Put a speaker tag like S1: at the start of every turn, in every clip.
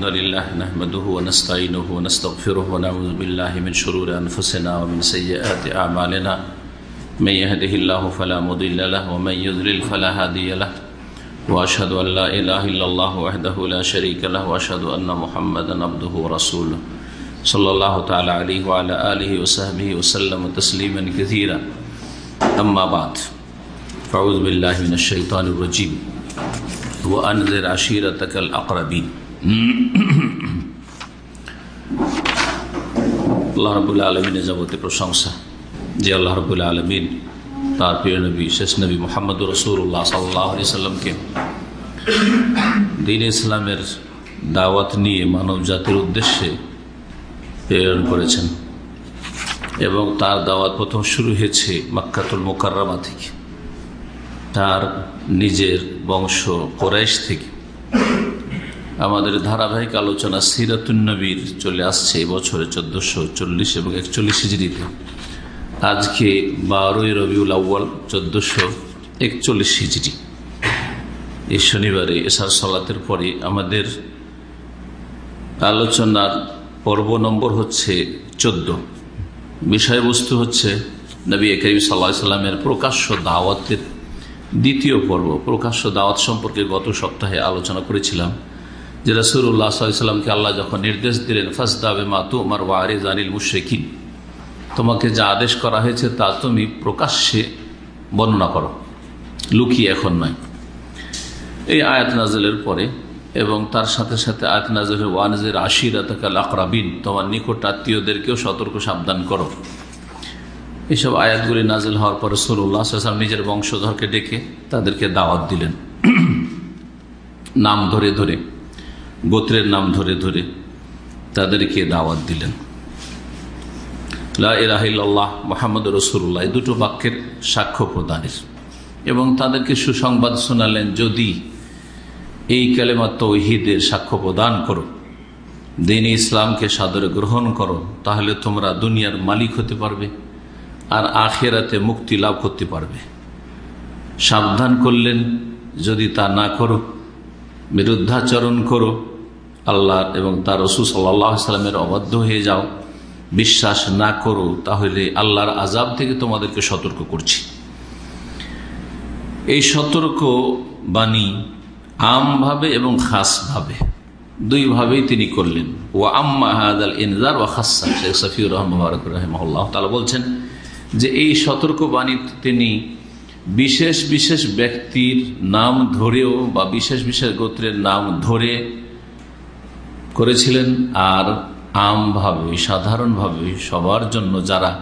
S1: الحمد لله نحمده ونستعينه ونستغفره ونعوذ بالله من شرور أنفسنا ومن سيئات أعمالنا. من يهده الله فلا مضل له ومن يضلل فلا هادي له. وأشهد أن لا إله إلا الله وحده لا شريك له وأشهد أن محمدا عبده ورسوله. صلى الله تعالى عليه وعلى آله وصحبه وسلم تسليما كثيرا. أما بعد، فأعوذ بالله من الشيطان الرجيم. وأنذر عشيرتك الأقربين. আল্লাহ রবুল্লা আলমিনের যাবতীয় প্রশংসা যে আল্লাহ রবুল্লা আলমিন তার প্রিয় নবী, শেষ নবী মোহাম্মদ রসুল্লাহ সাল্লাহ আলি সাল্লামকে দিন ইসলামের দাওয়াত নিয়ে মানব জাতির উদ্দেশ্যে প্রেরণ করেছেন এবং তার দাওয়াত প্রথম শুরু হয়েছে মাক্কাতুল মোকাররামা থেকে। তার নিজের বংশ কোরাইশ থেকে। আমাদের ধারাবাহিক আলোচনা সিরাতুন্নবীর চলে আসছে বছরে চোদ্দশো চল্লিশ এবং একচল্লিশ হিজড়িতে। আজকে বারোই রবিউল আউ্বাল চোদ্দশো একচল্লিশ হিজড়ি। এই শনিবারে এসার সলাতের পরে আমাদের আলোচনার পর্ব নম্বর হচ্ছে চোদ্দ। বিষয়বস্তু হচ্ছে নবী করিম সাল্লা সাল্লামের প্রকাশ্য দাওয়াতের দ্বিতীয় পর্ব। প্রকাশ্য দাওয়াত সম্পর্কে গত সপ্তাহে আলোচনা করেছিলাম। যে রসুল্লাহ সাল্লামকে আল্লাহ যখন নির্দেশ দিলেন ফাসদাবে মা তু আমার ওয়ারে জানিল মুশেকিন তোমাকে যা আদেশ করা হয়েছে তা তুমি প্রকাশ্যে বর্ণনা করো। লুকিয়ে এখন নয়। এই আয়াত নাজলের পরে এবং তার সাথে সাথে আয়াত নাজলের ওয়ানজের আশিরাতাকাল আকরাবিন, তোমার নিকট আত্মীয়দেরকেও সতর্ক সাবধান করো। এইসব আয়াতগুলি নাজেল হওয়ার পরে সরুল্লাহ আসলাম নিজের বংশধরকে ডেকে তাদেরকে দাওয়াত দিলেন। নাম ধরে ধরে। গোত্রের নাম ধরে ধরে তাদেরকে দাওয়াত দিলেন। লাহ মোহাম্মদ রসুল্লাহ দুটো বাক্যের সাক্ষ্য প্রদানের। এবং তাদেরকে সুসংবাদ শোনালেন, যদি এই কালেমা তৌহিদের সাক্ষ্য প্রদান করো, দিন ইসলামকে সাদরে গ্রহণ করো, তাহলে তোমরা দুনিয়ার মালিক হতে পারবে আর আখেরাতে মুক্তি লাভ করতে পারবে। সাবধান করলেন, যদি তা না করো বিরুদ্ধাচরণ করো আল্লাহ এবং তার রসুল সাল্লাহ সাল্লামের অবাধ্য হয়ে যাও। বিশ্বাস না করো, তাহলে আল্লাহর আজাব থেকে তোমাদেরকে সতর্ক করছি। এই সতর্ক বাণী আমভাবে এবং খাসভাবে দুইভাবেই তিনি করলেন। ও আল ইনজার ও খাসা শেখ সফিউর রহমান তালা বলছেন যে এই সতর্কবাণী তিনি বিশেষ বিশেষ ব্যক্তির নাম ধরেও বা বিশেষ বিশেষ গোত্রের নাম ধরে করেছিলেন আর আমভাবে, সাধারণভাবে সবার জন্য যারা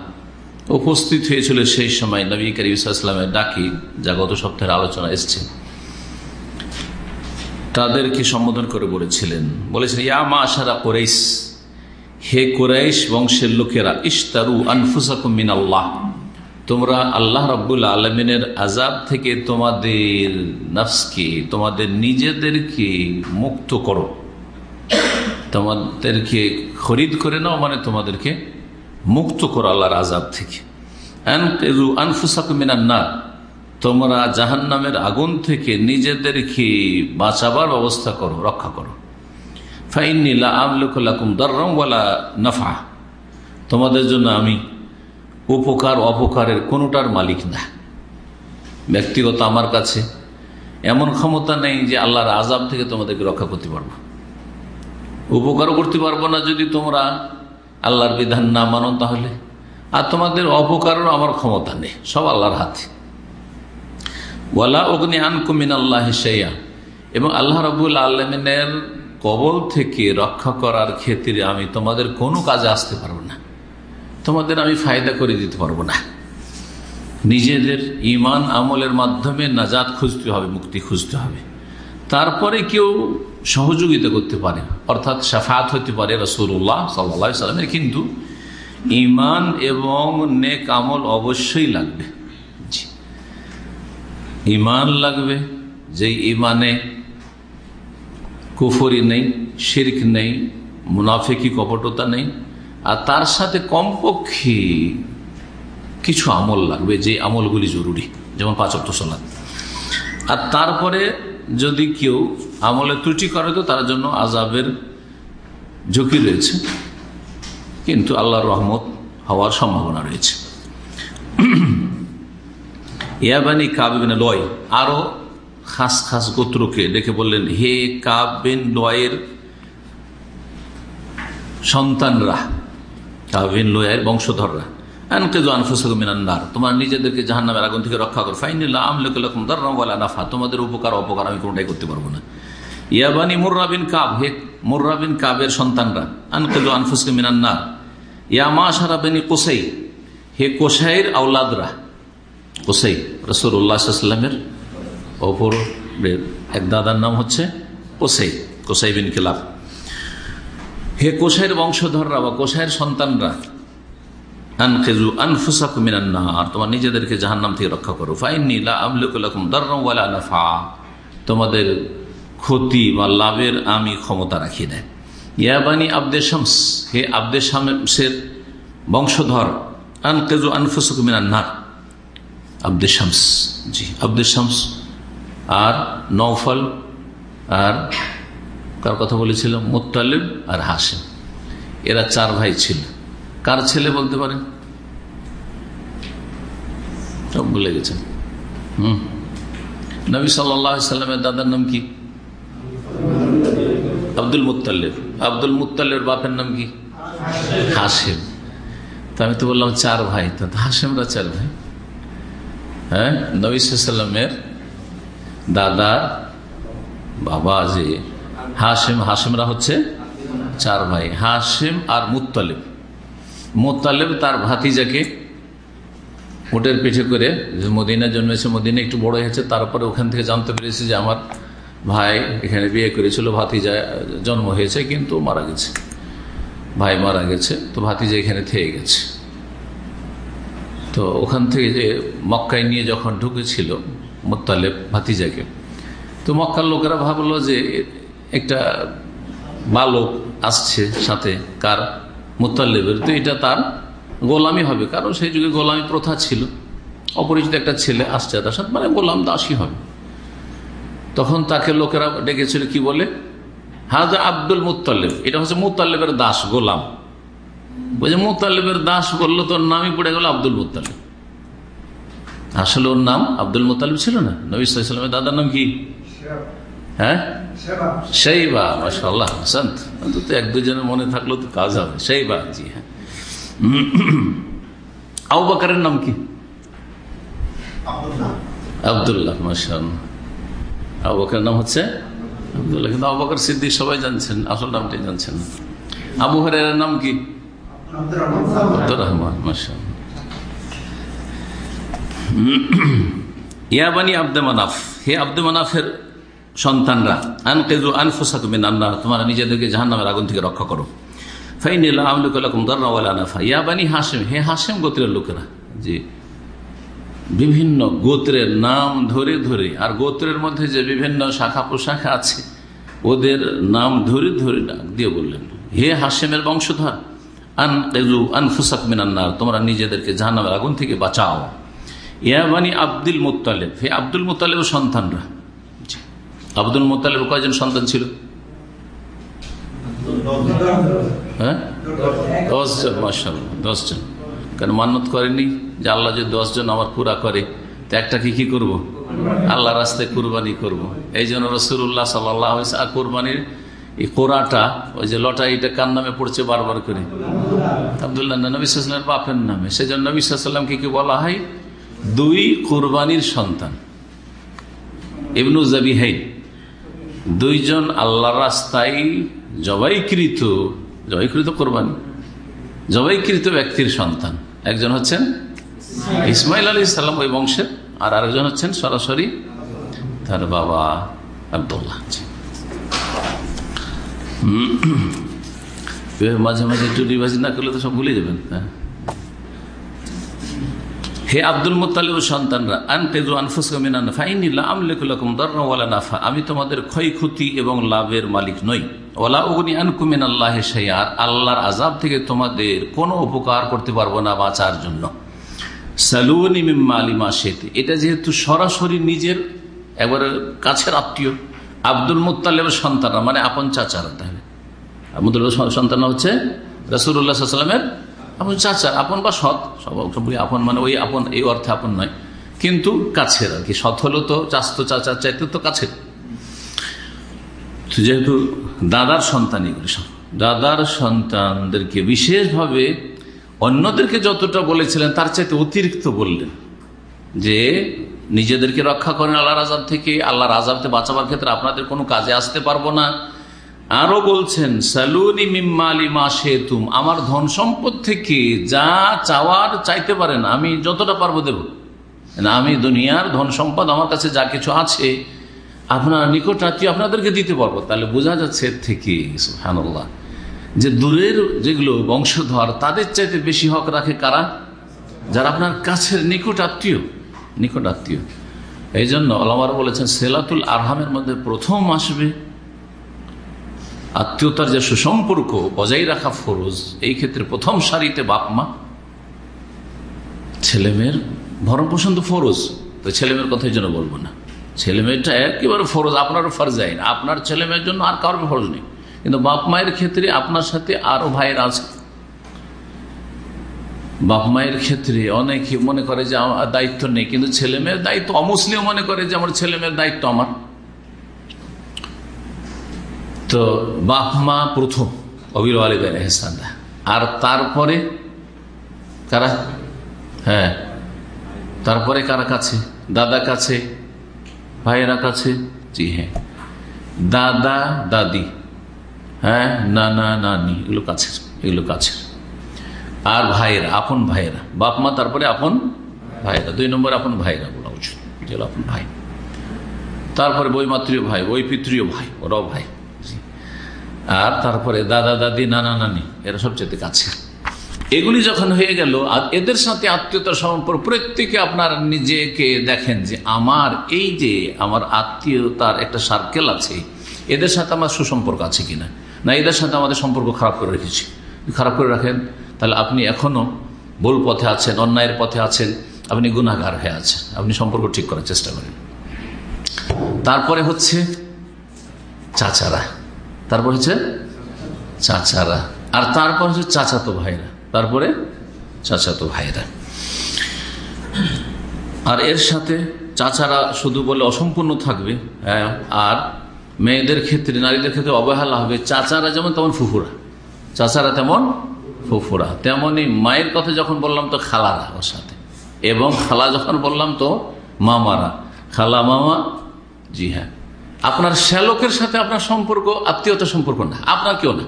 S1: উপস্থিত হয়েছিল সেই সময় নবী করিম ইসলামের ডাকি যা গত সপ্তাহের আলোচনা এসছে, তাদেরকে সম্বোধন করে বলেছিলেন। বলেছিলেন, ইয়া মা আশারা কোরাইশ, হে কোরাইশ বংশের লোকেরা ইস্তারু আনফুসাকুমিন আল্লাহ তোমরা আল্লাহ রব্বুল আলমিনের আজাব থেকে তোমাদের নফসকে, তোমাদের নিজেদেরকে মুক্ত করো। তোমাদেরকে খরিদ করে নাও মানে তোমাদেরকে মুক্ত করো আল্লাহর আজাব থেকে। না তোমরা জাহান নামের আগুন থেকে নিজেদেরকে বাঁচাবার ব্যবস্থা করো, রক্ষা করো। ফাইনিলা আমলুকুম দর্রমওয়ালা নফা তোমাদের জন্য আমি উপকার, অপকারের কোনোটার মালিক না। ব্যক্তিগত আমার কাছে এমন ক্ষমতা নেই যে আল্লাহর আজাব থেকে তোমাদেরকে রক্ষা করতে পারব। উপকারও করতে পারব না যদি তোমরা আল্লাহর বিধান না মানো তাহলে। আর তোমাদের অপকারেরও আমার ক্ষমতা নেই, সব আল্লাহর হাতে। ওয়ালা অগ্নি আনকুমিন আল্লাহ সেইয়া এবং আল্লাহ রবুল আলমিনের কবল থেকে রক্ষা করার ক্ষেত্রে আমি তোমাদের কোনো কাজে আসতে পারব না। তোমাদের আমি ফায়দা করে দিতে পারব না। নিজেদের ইমান আমলের মাধ্যমে নাজাদ খুঁজতে হবে, মুক্তি খুঁজতে হবে। তারপরে কেউ সহযোগিতা করতে পারে অর্থাৎ সাফাত হতে পারে রসুল্লাহ সাল্লা সাল্লামের, কিন্তু ইমান এবং নেক আমল অবশ্যই লাগবে। ইমান লাগবে যে ইমানে কুফরি নেই, শির্ক নেই, মুনাফেকি কপটতা নেই আর তার সাথে কমপক্ষে কিছু আমল লাগবে, যে আমলগুলি জরুরি, যেমন পাঁচক্ত সলাদ আর তারপরে যদি কেউ আমলে ত্রুটি করে, তো তার জন্য আজাবের ঝুঁকি রয়েছে। কিন্তু আল্লাহর রহমত হওয়ার সম্ভাবনা রয়েছে। ইয়াবানি কাবিন লয়, আরও খাস খাস গোত্রকে ডেকে বললেন, হে কাবিন লয়ের সন্তানরা কাবিন লয়ের বংশধররা। তোমার নিজেদেরকে জাহান নামের আগুন থেকে রক্ষা করো। ফাইনাফা তোমাদের উপকার অপকার আমি কোনটাই করতে পারব না। ইয়াবানি মুর্রাবিন কাব। হে মুর্রাবিন কাবের সন্তানরা। আনকেজু আনফুসকে মিনান্নার ইয়া মা সারাবেনি কোসাই। হে কোসাইয়ের আউলাদরা কোসাই রসুল্লাহামের অপর এক দাদার নাম হচ্ছে কোসাই। কোসাই বিন কিলাব। হে কোসাইয়ের বংশধররা বা কোসাইয়ের সন্তানরা মিনান্নার তোমার নিজেদেরকে জাহান্নাম থেকে রক্ষা করো। ওয়ালা তোমাদের ক্ষতি বা লাভের আমি ক্ষমতা রাখি শামস, হে বংশধর আনকেজু জি আর নৌফল আর কার কথা বলেছিল? মুতালিব আর হাসিম। এরা চার ভাই ছিল। কার ছেলে বলতে পারেন সব ভুলে গেছেন হম। নবী সাল্লামের দাদার নাম কি? আব্দুল মুতাল্লেব আব্দুল মুতাল্লের বাপের নাম কি? হাসিম। তো আমি তো বললাম চার ভাই। তো হাসিমরা চার ভাই। হ্যাঁ? নবী সাল্লামের দাদার বাবা যে হাসিম হাসিমরা হচ্ছে চার ভাই হাসিম আর মুতালেব। মোতালেব তার ভাতিজাকে উটের পিঠে করে মদিনা জন্মেছে, মদিনা একটু বড় হয়েছে, তারপরে ওখান থেকে জানতে পেরেছি যে আমার ভাই এখানে বিয়ে করেছিল, ভাতিজা জন্ম হয়েছে, কিন্তু মারা গেছে। ভাই মারা গেছে, তো ভাতিজা এখানে থেকে গেছে। তো ওখান থেকে যে মক্কায় নিয়ে যখন ঢুকেছিল মোত্তালেব ভাতিজাকে, তো মক্কার লোকেরা ভাবলো যে একটা বালক আসছে সাথে কার মোত্তালেবের তো এটা তার গোলামি হবে। কারণ সেই যুগে গোলামি প্রথা ছিল। অপরিচিত একটা ছেলে আসছে তার সাথে মানে গোলাম দাসী হবে। তখন তাকে লোকেরা ডেকেছিল, কি বলে? হাজা আব্দুল মুতাল্লেব এটা হচ্ছে মুতাল্লেবের দাস, গোলাম। বলছে মুতাল্লেবের দাস বলল তোর নামই পড়ে গেল আব্দুল মুতাল্লেব আসলে ওর নাম আব্দুল মুতালিব ছিল না। নবী সাল্লামের দাদার নাম কি? হ্যাঁ? সেই বা মাসাল্লাহ হাসান। তো এক দুজনের মনে থাকল তো কাজ হবে। সেই বা জি হ্যাঁ। আউ বাকারের নাম কি? আবদুল্লাহ। মাসাল আবু বকরের নাম হচ্ছে আবদুল্লাহ। কিন্তু আবু বকর সিদ্দিক সবাই জানছেন আসল নামটাই জানছেন আবু হরের নাম কি? আব্দুর রহমান। মাসাল ইয়াবানি আব্দে মানাফ। হে আব্দে মানাফের সন্তানরা আনকেজু আনফুসাকুমিন আন্না তোমরা নিজেদেরকে জাহান নামের আগুন থেকে রক্ষা করো। ফাইনিল্লাহ আমলুকুল্লাকুম দারনাওয়ালা নাফা ইয়াবানি হাসিম হে হাসিম গোত্রের লোকেরা জি বিভিন্ন গোত্রের নাম ধরে ধরে, আর গোত্রের মধ্যে যে বিভিন্ন শাখা প্রশাখা আছে, ওদের নাম ধরে ধরে ডাক দিয়ে বললেন, হে হাসেমের বংশধর আন কেজু আনফুসাক মিনান্নার তোমরা নিজেদেরকে জাহান্নামের আগুন থেকে বাঁচাও। ইয়াবানি আব্দুল মোত্তালেব, হে আব্দুল মোত্তালেবের সন্তানরা আব্দুল মোত্তালেব কয়জন সন্তান ছিল? হ্যাঁ? দশজন মাসাল দশজন। কারণ মান্যত করেনি যে আল্লাহ যদি দশজন আমার পুরা করে, তো একটাকে কি করব। আল্লাহ রাস্তায় কুরবানি করব। এই জন্য রসুল্লাহ সাল্লাহ কোরবানির এই কোরআটা ওই যে লটারিটা কার নামে পড়ছে বারবার করে? আবদুল্লাহ নবিসামের বাপের নামে। সেই জন্য নবিসাল্লামকে কি বলা হয়? দুই কোরবানির সন্তান। ইবনু জাবিহাই দুইজন আল্লাহ রাস্তায় জবাইকৃত জবাইকৃত কোরবানি, জবাইকৃত ব্যক্তির সন্তান। একজন হচ্ছেন ইসমাইল আলী ইসলাম ওই বংশের, আর আরেকজন হচ্ছেন সরাসরি তার বাবা আবদুল্লাহ। মাঝে মাঝে একটু জুলিবাজি না করলে তো সব ভুলে যাবেন হ্যাঁ। হে আব্দুল মোতালিব সন্তানরা, আনতেজু নাফা আমি তোমাদের ক্ষয়ক্ষতি এবং লাভের মালিক নই। ওলা উগনি আনকুমিন আল্লাহ আর আল্লাহর আজাব থেকে তোমাদের কোনো উপকার করতে পারব না বাঁচার জন্য। সালুনি মিম্মা আলিমা শেতে এটা যেহেতু সরাসরি নিজের, একবারে কাছের আত্মীয়। আব্দুল মুতালেবের সন্তানরা মানে আপন চাচারা তাহলে। মুদুল্লাহ সন্তান হচ্ছে রসুল্লাহামের আপন চাচা আপন বা সৎ সব আপন মানে ওই আপন, এই অর্থে আপন নয়। কিন্তু কাছের আর কি, সৎ হলো তো চাস্ত চাচার চাইতে তো কাছের। যেহেতু দাদার সন্তান এগুলি সব, দাদার সন্তানদেরকে বিশেষভাবে অন্যদেরকে যতটা বলেছিলেন, তার চাইতে অতিরিক্ত বললেন যে, নিজেদেরকে রক্ষা করেন আল্লাহর আজাব থেকে, আল্লাহর আজাবতে বাঁচাবার ক্ষেত্রে আপনাদের কোনো কাজে আসতে পারব না। আরও বলছেন, সালুনি মিম্মালি মা সেতুম আমার ধন সম্পদ থেকে যা চাওয়ার চাইতে পারেন, আমি যতটা পারব দেব। আমি দুনিয়ার ধন সম্পদ, আমার কাছে যা কিছু আছে, আপনার নিকট আত্মীয় আপনাদেরকে দিতে পারব। তাহলে বোঝা যাচ্ছে এর থেকে হানুল্লাহ যে দূরের যেগুলো বংশধর, তাদের চাইতে বেশি হক রাখে কারা? যারা আপনার কাছের নিকট আত্মীয় নিকট আত্মীয়। এই জন্য আলামার বলেছেন, সেলাতুল আরহামের মধ্যে প্রথম আসবে আত্মীয়তার যে সুসম্পর্ক বজায় রাখা ফরজ, এই ক্ষেত্রে প্রথম সারিতে বাপ, মা। ছেলেমেয়ের ভরণ পোষণ তো ফরজ, তো ছেলেমেয়ের কথাই জন্য বলব না। ছেলেমেয়েটা একেবারে ফরজ, আপনারও ফরজ যায় না। আপনার ছেলেমেয়ের জন্য আর কারোর ফরজ নেই। কিন্তু বাপ মায়ের ক্ষেত্রে আপনার সাথে আরও ভাইয়ের আছে। বাপ মায়ের ক্ষেত্রে অনেকে মনে করে যে দায়িত্ব নেই, কিন্তু ছেলে মেয়ের দায়িত্ব অমুসলিম মনে করে যে আমার ছেলে মেয়ের দায়িত্ব আমার। তো বাপ, মা প্রথম অবির আলিবেন এহসানদা আর তারপরে কারা? হ্যাঁ তারপরে কারা কাছে? দাদা কাছে? ভাইয়েরা কাছে? জি হ্যাঁ। দাদা, দাদি হ্যাঁ নানা, নানি, এগুলো কাছের এগুলো কাছের। আর ভাইয়েরা, আপন ভাইয়েরা। বাপ, মা, তারপরে আপন ভাইয়েরা। দুই নম্বর আপন ভাইয়েরা বলা উচিত। আপন ভাই। তারপরে বইমাত্রীয় ভাই বই পিতৃয় ভাই, ওরাও ভাই। আর তারপরে দাদা দাদি নানা নানি, এরা সবচেয়ে কাছে। এগুলি যখন হয়ে গেল, আর এদের সাথে আত্মীয়তার সম্পর্ক, প্রত্যেকে আপনার নিজেকে দেখেন যে আমার এই যে আমার আত্মীয়তার একটা সার্কেল আছে, এদের সাথে আমার সুসম্পর্ক আছে কিনা? না, এদের সাথে আমাদের সম্পর্ক খারাপ করে রেখেছি। খারাপ করে রাখেন, তাহলে আপনি এখনও ভুল পথে আছেন, অন্যায়ের পথে আছেন, আপনি গুণাগার হয়ে আছেন। আপনি সম্পর্ক ঠিক করার চেষ্টা করেন। তারপরে হচ্ছে চাচারা। তারপর হচ্ছে চাচারা। আর তারপর হচ্ছে চাচাতো ভাইরা। তারপরে চাচাতো ভাইরা। আর এর সাথে চাচারা শুধু বলে অসম্পূর্ণ থাকবে হ্যাঁ আর মেয়েদের ক্ষেত্রে, নারীদের ক্ষেত্রে অবহেলা হবে। চাচারা যেমন তেমন ফুফুরা। চাচারা তেমন ফুফুরা। তেমনই মায়ের কথা যখন বললাম তো খালারা ওর সাথে। এবং খালা যখন বললাম তো মামারা। খালা, মামা, জি হ্যাঁ। আপনার শ্যালকের সাথে আপনার সম্পর্ক, আত্মীয়তা সম্পর্ক না। আপনার কেউ না।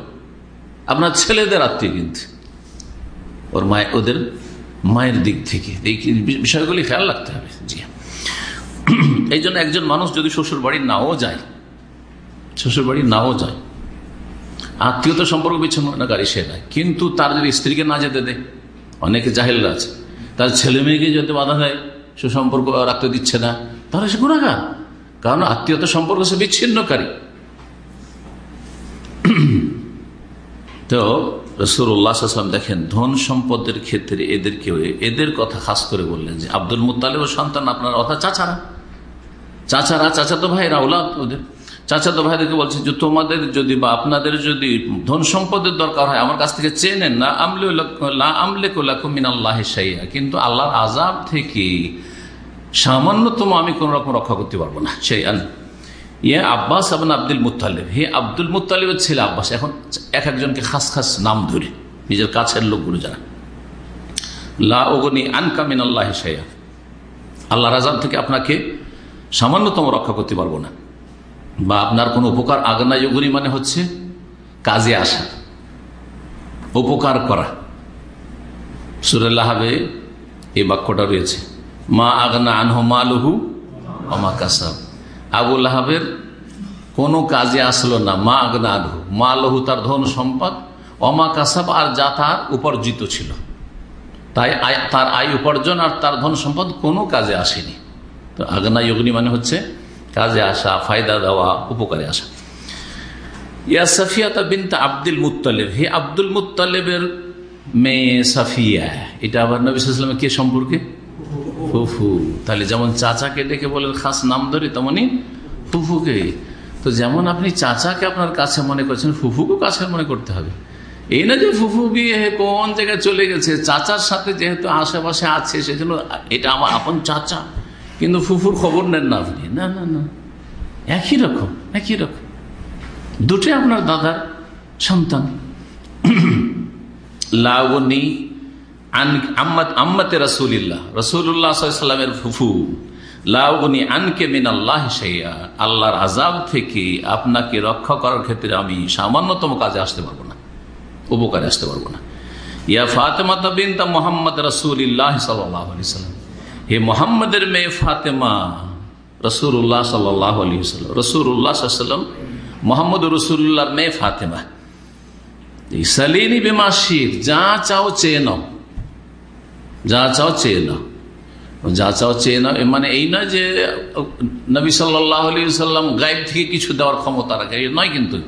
S1: আপনার ছেলেদের আত্মীয় কিন্তু। ওর মায়, ওদের মায়ের দিক থেকে। এই বিষয়গুলি খেয়াল রাখতে হবে? জি। এই জন্য একজন মানুষ যদি শ্বশুর বাড়ি নাও যায় শ্বশুর বাড়ি নাও যায়, আত্মীয়তা সম্পর্ক বিচ্ছিন্নকারী সে নয়। কিন্তু তার যদি স্ত্রীকে না যেতে দেয়, অনেকে জাহেলরা আছে। তার ছেলে মেয়েকে যদি বাধা দেয় সুসম্পর্ক রাখতে দিচ্ছে না, তাহলে সে গুণাগার। কারণ আত্মীয়তা সম্পর্ক সে বিচ্ছিন্নকারী। তো রসুল্লাহাম দেখেন, ধন সম্পদের ক্ষেত্রে এদেরকে এদের কথা খাস করে বললেন যে, আব্দুল মুতালেব সন্তান আপনার অর্থাৎ চাচারা। চাচারা, চাচাতো ভাইরা ওদের। চাচাতো ভাইদেরকে বলছে যে, তোমাদের যদি বা আপনাদের যদি ধন সম্পদের দরকার হয়, আমার কাছ থেকে চেয়ে নেন না, আমলে আমলে কিন্তু আল্লাহর আজাব থেকে সামান্যতম আমি কোন রকম রক্ষা করতে পারব না। সেই ইয়ে আব্বাস আবন আব্দুল মুতালিব হে আব্দুল মুতালিবের ছেলে আব্বাস, এখন এক একজনকে খাস খাস নাম ধরে নিজের কাছের লোকগুলো যারা লা ওগনি আনকা মিনাল্লাহ সাইয়া আল্লাহর আজাব থেকে আপনাকে সামান্যতম রক্ষা করতে পারব না। বা আপনার কোন উপকার আগনা যোগনী মানে হচ্ছে কাজে আসা, উপকার করা। সুরাল্লাহাবে এই বাক্যটা রয়েছে। মা আগনা আনহ মা লহু অমা কাসাব। আবুল আহাবের কোনো কাজে আসলো না, মা আগনা আনহু। মা লহু তার ধন সম্পদ, অমা কাসাব আর যা তার উপার্জিত ছিল। তাই তার আয় উপার্জন আর তার ধন সম্পদ কোনো কাজে আসেনি। তো আগনা যোগনী মানে হচ্ছে কাজে আসা, ফায়দা দেওয়া, উপকারে আসা। ইয়া সাফিয়াতা বিনতা আব্দুল মুতালেব হে আব্দুল মুতালেবের মেয়ে সাফিয়া, এটা আবার নবীলামের কে সম্পর্কে? ফুফু। তাহলে যেমন চাচাকে ডেকে বলেন, খাস নাম ধরে তেমনই ফুফুকে। তো যেমন আপনি চাচাকে আপনার কাছে মনে করছেন, ফুফুকে কাছে মনে করতে হবে। এই না যে ফুফু বিয়ে কোন জায়গায় চলে গেছে, চাচার সাথে যেহেতু আশেপাশে আছে, সেজন্য এটা আমার আপন চাচা। কিন্তু ফুফুর খবর নেন না আপনি। না না না। একই রকম একই রকম। দুটোই আপনার দাদার সন্তান। লাউনি আম্মাতে রসুলিল্লাহ। রসুল্লাহ সাল্লামের ফুফু লাউনি আনকে মিন আল্লাহ আল্লাহর আজাব থেকে আপনাকে রক্ষা করার ক্ষেত্রে আমি সামান্যতম কাজে আসতে পারব না, উপকারে আসতে পারব না। ইয়া ফাতেমা বিনতা মোহাম্মদ রসুল্লাহ সাল্লাম হে মোহাম্মদের মেয়ে ফাতেমা রসুল্লাহ সাল্লাহ আলী সাল্লাম রসুল্লাহ সাল্লাম মোহাম্মদ রসুল্লাহর মেয়ে ফাতেমা। সালিনী বেমাসির যা চাও চেয়ে নাও। যা চাও চেয়ে নাও। যা চাও চেয়ে নাও। মানে এই নয় যে, নবী সাল্লাহ আলী সাল্লাম গায়েব থেকে কিছু দেওয়ার ক্ষমতা রাখে। নয় কিন্তু।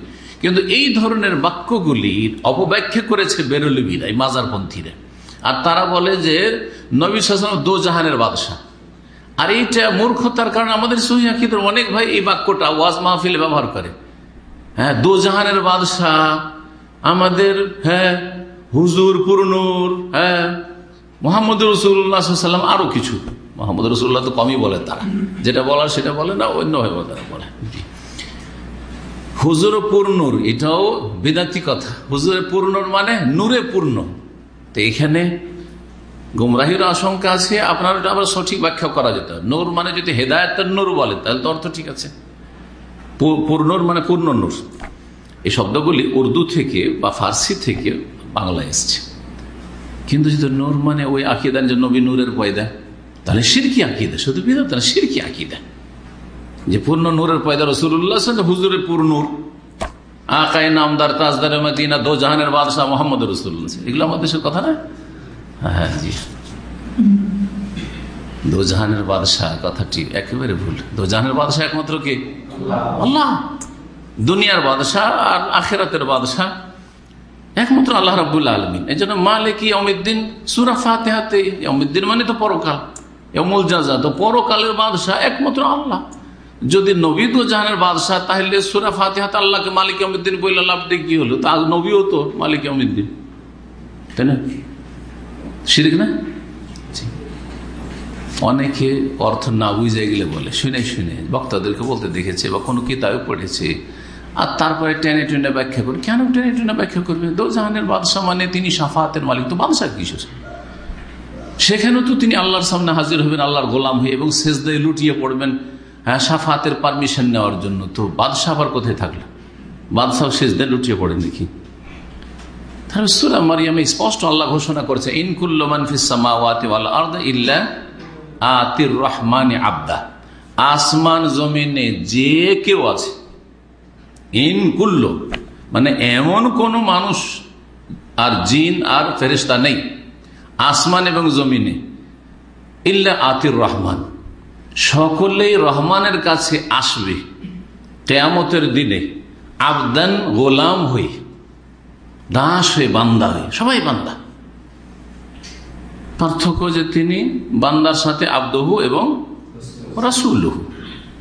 S1: কিন্তু এই ধরনের বাক্যগুলির অপব্যাখ্যা করেছে বেরলিবিরা এই মাজারপন্থীরা। আর তারা বলে যে, নবী সাল্লাম দো জাহানের বাদশাহ। আর এইটা মূর্খতার কারণে আমাদের সহিদের অনেক ভাই এই বাক্যটা ওয়াজ মাহফিলে ব্যবহার করে। হ্যাঁ দো জাহানের বাদশাহ, আমাদের হ্যাঁ হুজুর পুরনুর হ্যাঁ মোহাম্মদ রসুল্লাহাম আরও কিছু। মোহাম্মদ রসুল্লাহ তো কমই বলে তারা। যেটা বলার সেটা বলে না, অন্য অন্যভাবে তারা বলে। হুজুর পূর্ণুর এটাও বেদাতি কথা। হুজুরে পূর্ণর মানে নূরে পূর্ণ তো এখানে গুমরাহির আশঙ্কা আছে, আপনার এটা আবার সঠিক ব্যাখ্যা করা যেত নূর মানে যদি হেদায়তের নূর বলে, তাহলে তো অর্থ ঠিক আছে। পূর্ণর মানে পূর্ণ নূর। এই শব্দগুলি উর্দু থেকে বা ফার্সি থেকে বাংলা এসছে। কিন্তু যদি নূর মানে ওই আকিদান যে নবী নূরের পয়দা তাহলে সিরকি আকিদা শুধু বিধা তাহলে সিরকি আকিদা। যে পূর্ণ নূরের পয়দা রসুল্লাহ হুজুরের পূর্ণুর আকাই নামদার তাজদার মদিনা দো জাহানের বাদশাহ মোহাম্মদ রসুল্লাহ এগুলো আমাদের দেশের কথা না? হ্যাঁ জি। দো জাহানের বাদশাহ কথাটি একেবারে ভুল। দো জাহানের বাদশাহ একমাত্র কে? আল্লাহ। দুনিয়ার বাদশাহ আর আখেরাতের বাদশাহ। একমাত্র আল্লাহ রাবুল্লাহ আলমিন। এই জন্য মালিক অমিদ্দিন সুরা ফাতে হাতে অমিদ্দিন মানে তো পরকাল। এমুল জাজা তো পরকালের বাদশাহ, একমাত্র আল্লাহ। যদি নবী তো জাহানের বাদশাহ, তাহলে সুরা ফাতে হাতে আল্লাহকে মালিক অমিদ্দিন বললে লাভটি কি হলো? তা নবীও তো মালিক অমিদ্দিন তাই না? শিরিক না? অনেকে অর্থ না বুঝে গেলে বলে, শুনে শুনে বক্তাদেরকে বলতে দেখেছে বা কোনো কিতাবে পড়েছে আর তারপরে টেনে টেনে ব্যাখ্যা করবে কেন টেনে টেনে ব্যাখ্যা করবে? দো জাহানের বাদশাহ মানে তিনি সাফাতের মালিক। তো বাদশাহ কিছু সেখানেও তো তিনি আল্লাহর সামনে হাজির হবেন, আল্লাহর গোলাম হয়ে এবং শেষদায় লুটিয়ে পড়বেন। হ্যাঁ সাফাতের পারমিশন নেওয়ার জন্য। তো বাদশাহ আবার কোথায় থাকল? বাদশাহ শেষদায় লুটিয়ে পড়েন দেখি। মারিয়ামে স্পষ্ট আল্লাহ ঘোষণা রহমানে আবদা। আসমান, জমিনে যে কেউ আছে ইনকুল্ল মানে এমন কোন মানুষ আর জিন আর ফেরিস্তা নেই। আসমান এবং জমিনে। ইল্লা আতির রহমান। সকলেই রহমানের কাছে আসবে। কেয়ামতের দিনে আবদান গোলাম হয়ে, দাস হয়ে, বান্দা হয়ে, সবাই বান্দা। পার্থক্য যে তিনি বান্দার সাথে আব্দহু এবং রাসুল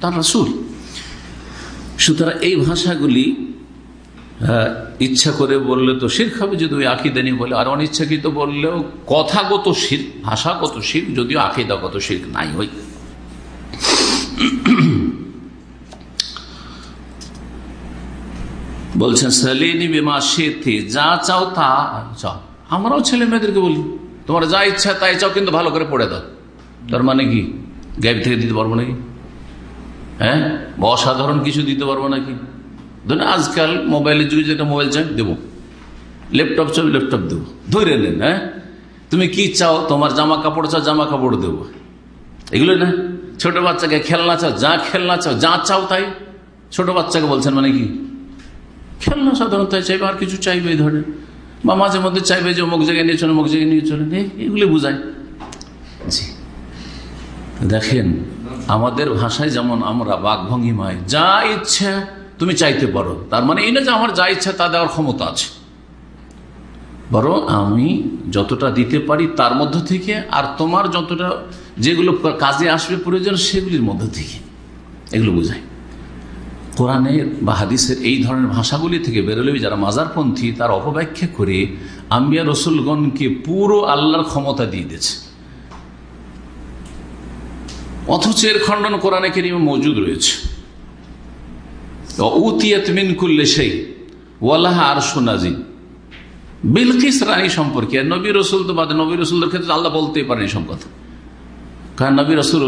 S1: তার রাসুল। সুতরাং এই ভাষাগুলি ইচ্ছা করে বললে তো শির খাবে যদি ওই আকিদানি বলে। আর অনিচ্ছাকৃত বললেও কথাগত শির ভাষাগত শির যদিও আকিদাগত শির নাই হই বলছেন সালিনী বিমা শেতে যা চাও তা চাও। আমরাও ছেলে মেয়েদেরকে বলি, তোমার যা ইচ্ছা তাই চাও, কিন্তু ভালো করে পড়ে দাও। তার মানে কি? গ্যাপ থেকে দিতে পারব নাকি? হ্যাঁ? অসাধারণ কিছু দিতে পারব নাকি? ধরুন আজকাল মোবাইলের যুগে যেটা মোবাইল চাই দেবো। ল্যাপটপ চাও ল্যাপটপ দেবো। ধরে নেন হ্যাঁ? তুমি কি চাও? তোমার জামা কাপড় চাও, জামা কাপড় দেবো। এগুলো না? ছোট বাচ্চাকে খেলনা চাও, যা খেলনা চাও, যা চাও তাই। ছোট বাচ্চাকে বলছেন মানে কি? খেলনা সাধারণত চাইবে, আর কিছু চাইবে এই ধরনের। বা মাঝে মধ্যে চাইবে যে অমুক জায়গায় নিয়ে চলে অমুক জায়গায় নিয়ে চলেন। এগুলি বুঝায়। জি। দেখেন আমাদের ভাষায় যেমন আমরা বাঘভঙ্গিমায় যা ইচ্ছা তুমি চাইতে পারো, তার মানে এই না যে আমার যা ইচ্ছা তা দেওয়ার ক্ষমতা আছে। বরং আমি যতটা দিতে পারি তার মধ্য থেকে আর তোমার যতটা যেগুলো কাজে আসবে প্রয়োজন সেগুলির মধ্য থেকে। এগুলো বোঝায়। কোরআনের বা হাদিসের এই ধরনের ভাষাগুলি থেকে বেরোলে যারা মাজারপন্থী তার অপব্যাখ্যা করে আম্বিয়া রসুলগণকে পুরো আল্লাহর ক্ষমতা দিয়ে দিয়েছে। অথচ এর খণ্ডন কোরআনে কেরিমে মজুদ রয়েছে। উতিয়াত মিন করলে সেই ওয়াল্লাহ আর সোনাজিন বিলকিস রানী সম্পর্কে নবী রসুল তো বাদে নবী রসুলদের ক্ষেত্রে আল্লাহ বলতেই পারেন সব কথা। কারণ নবী রসুল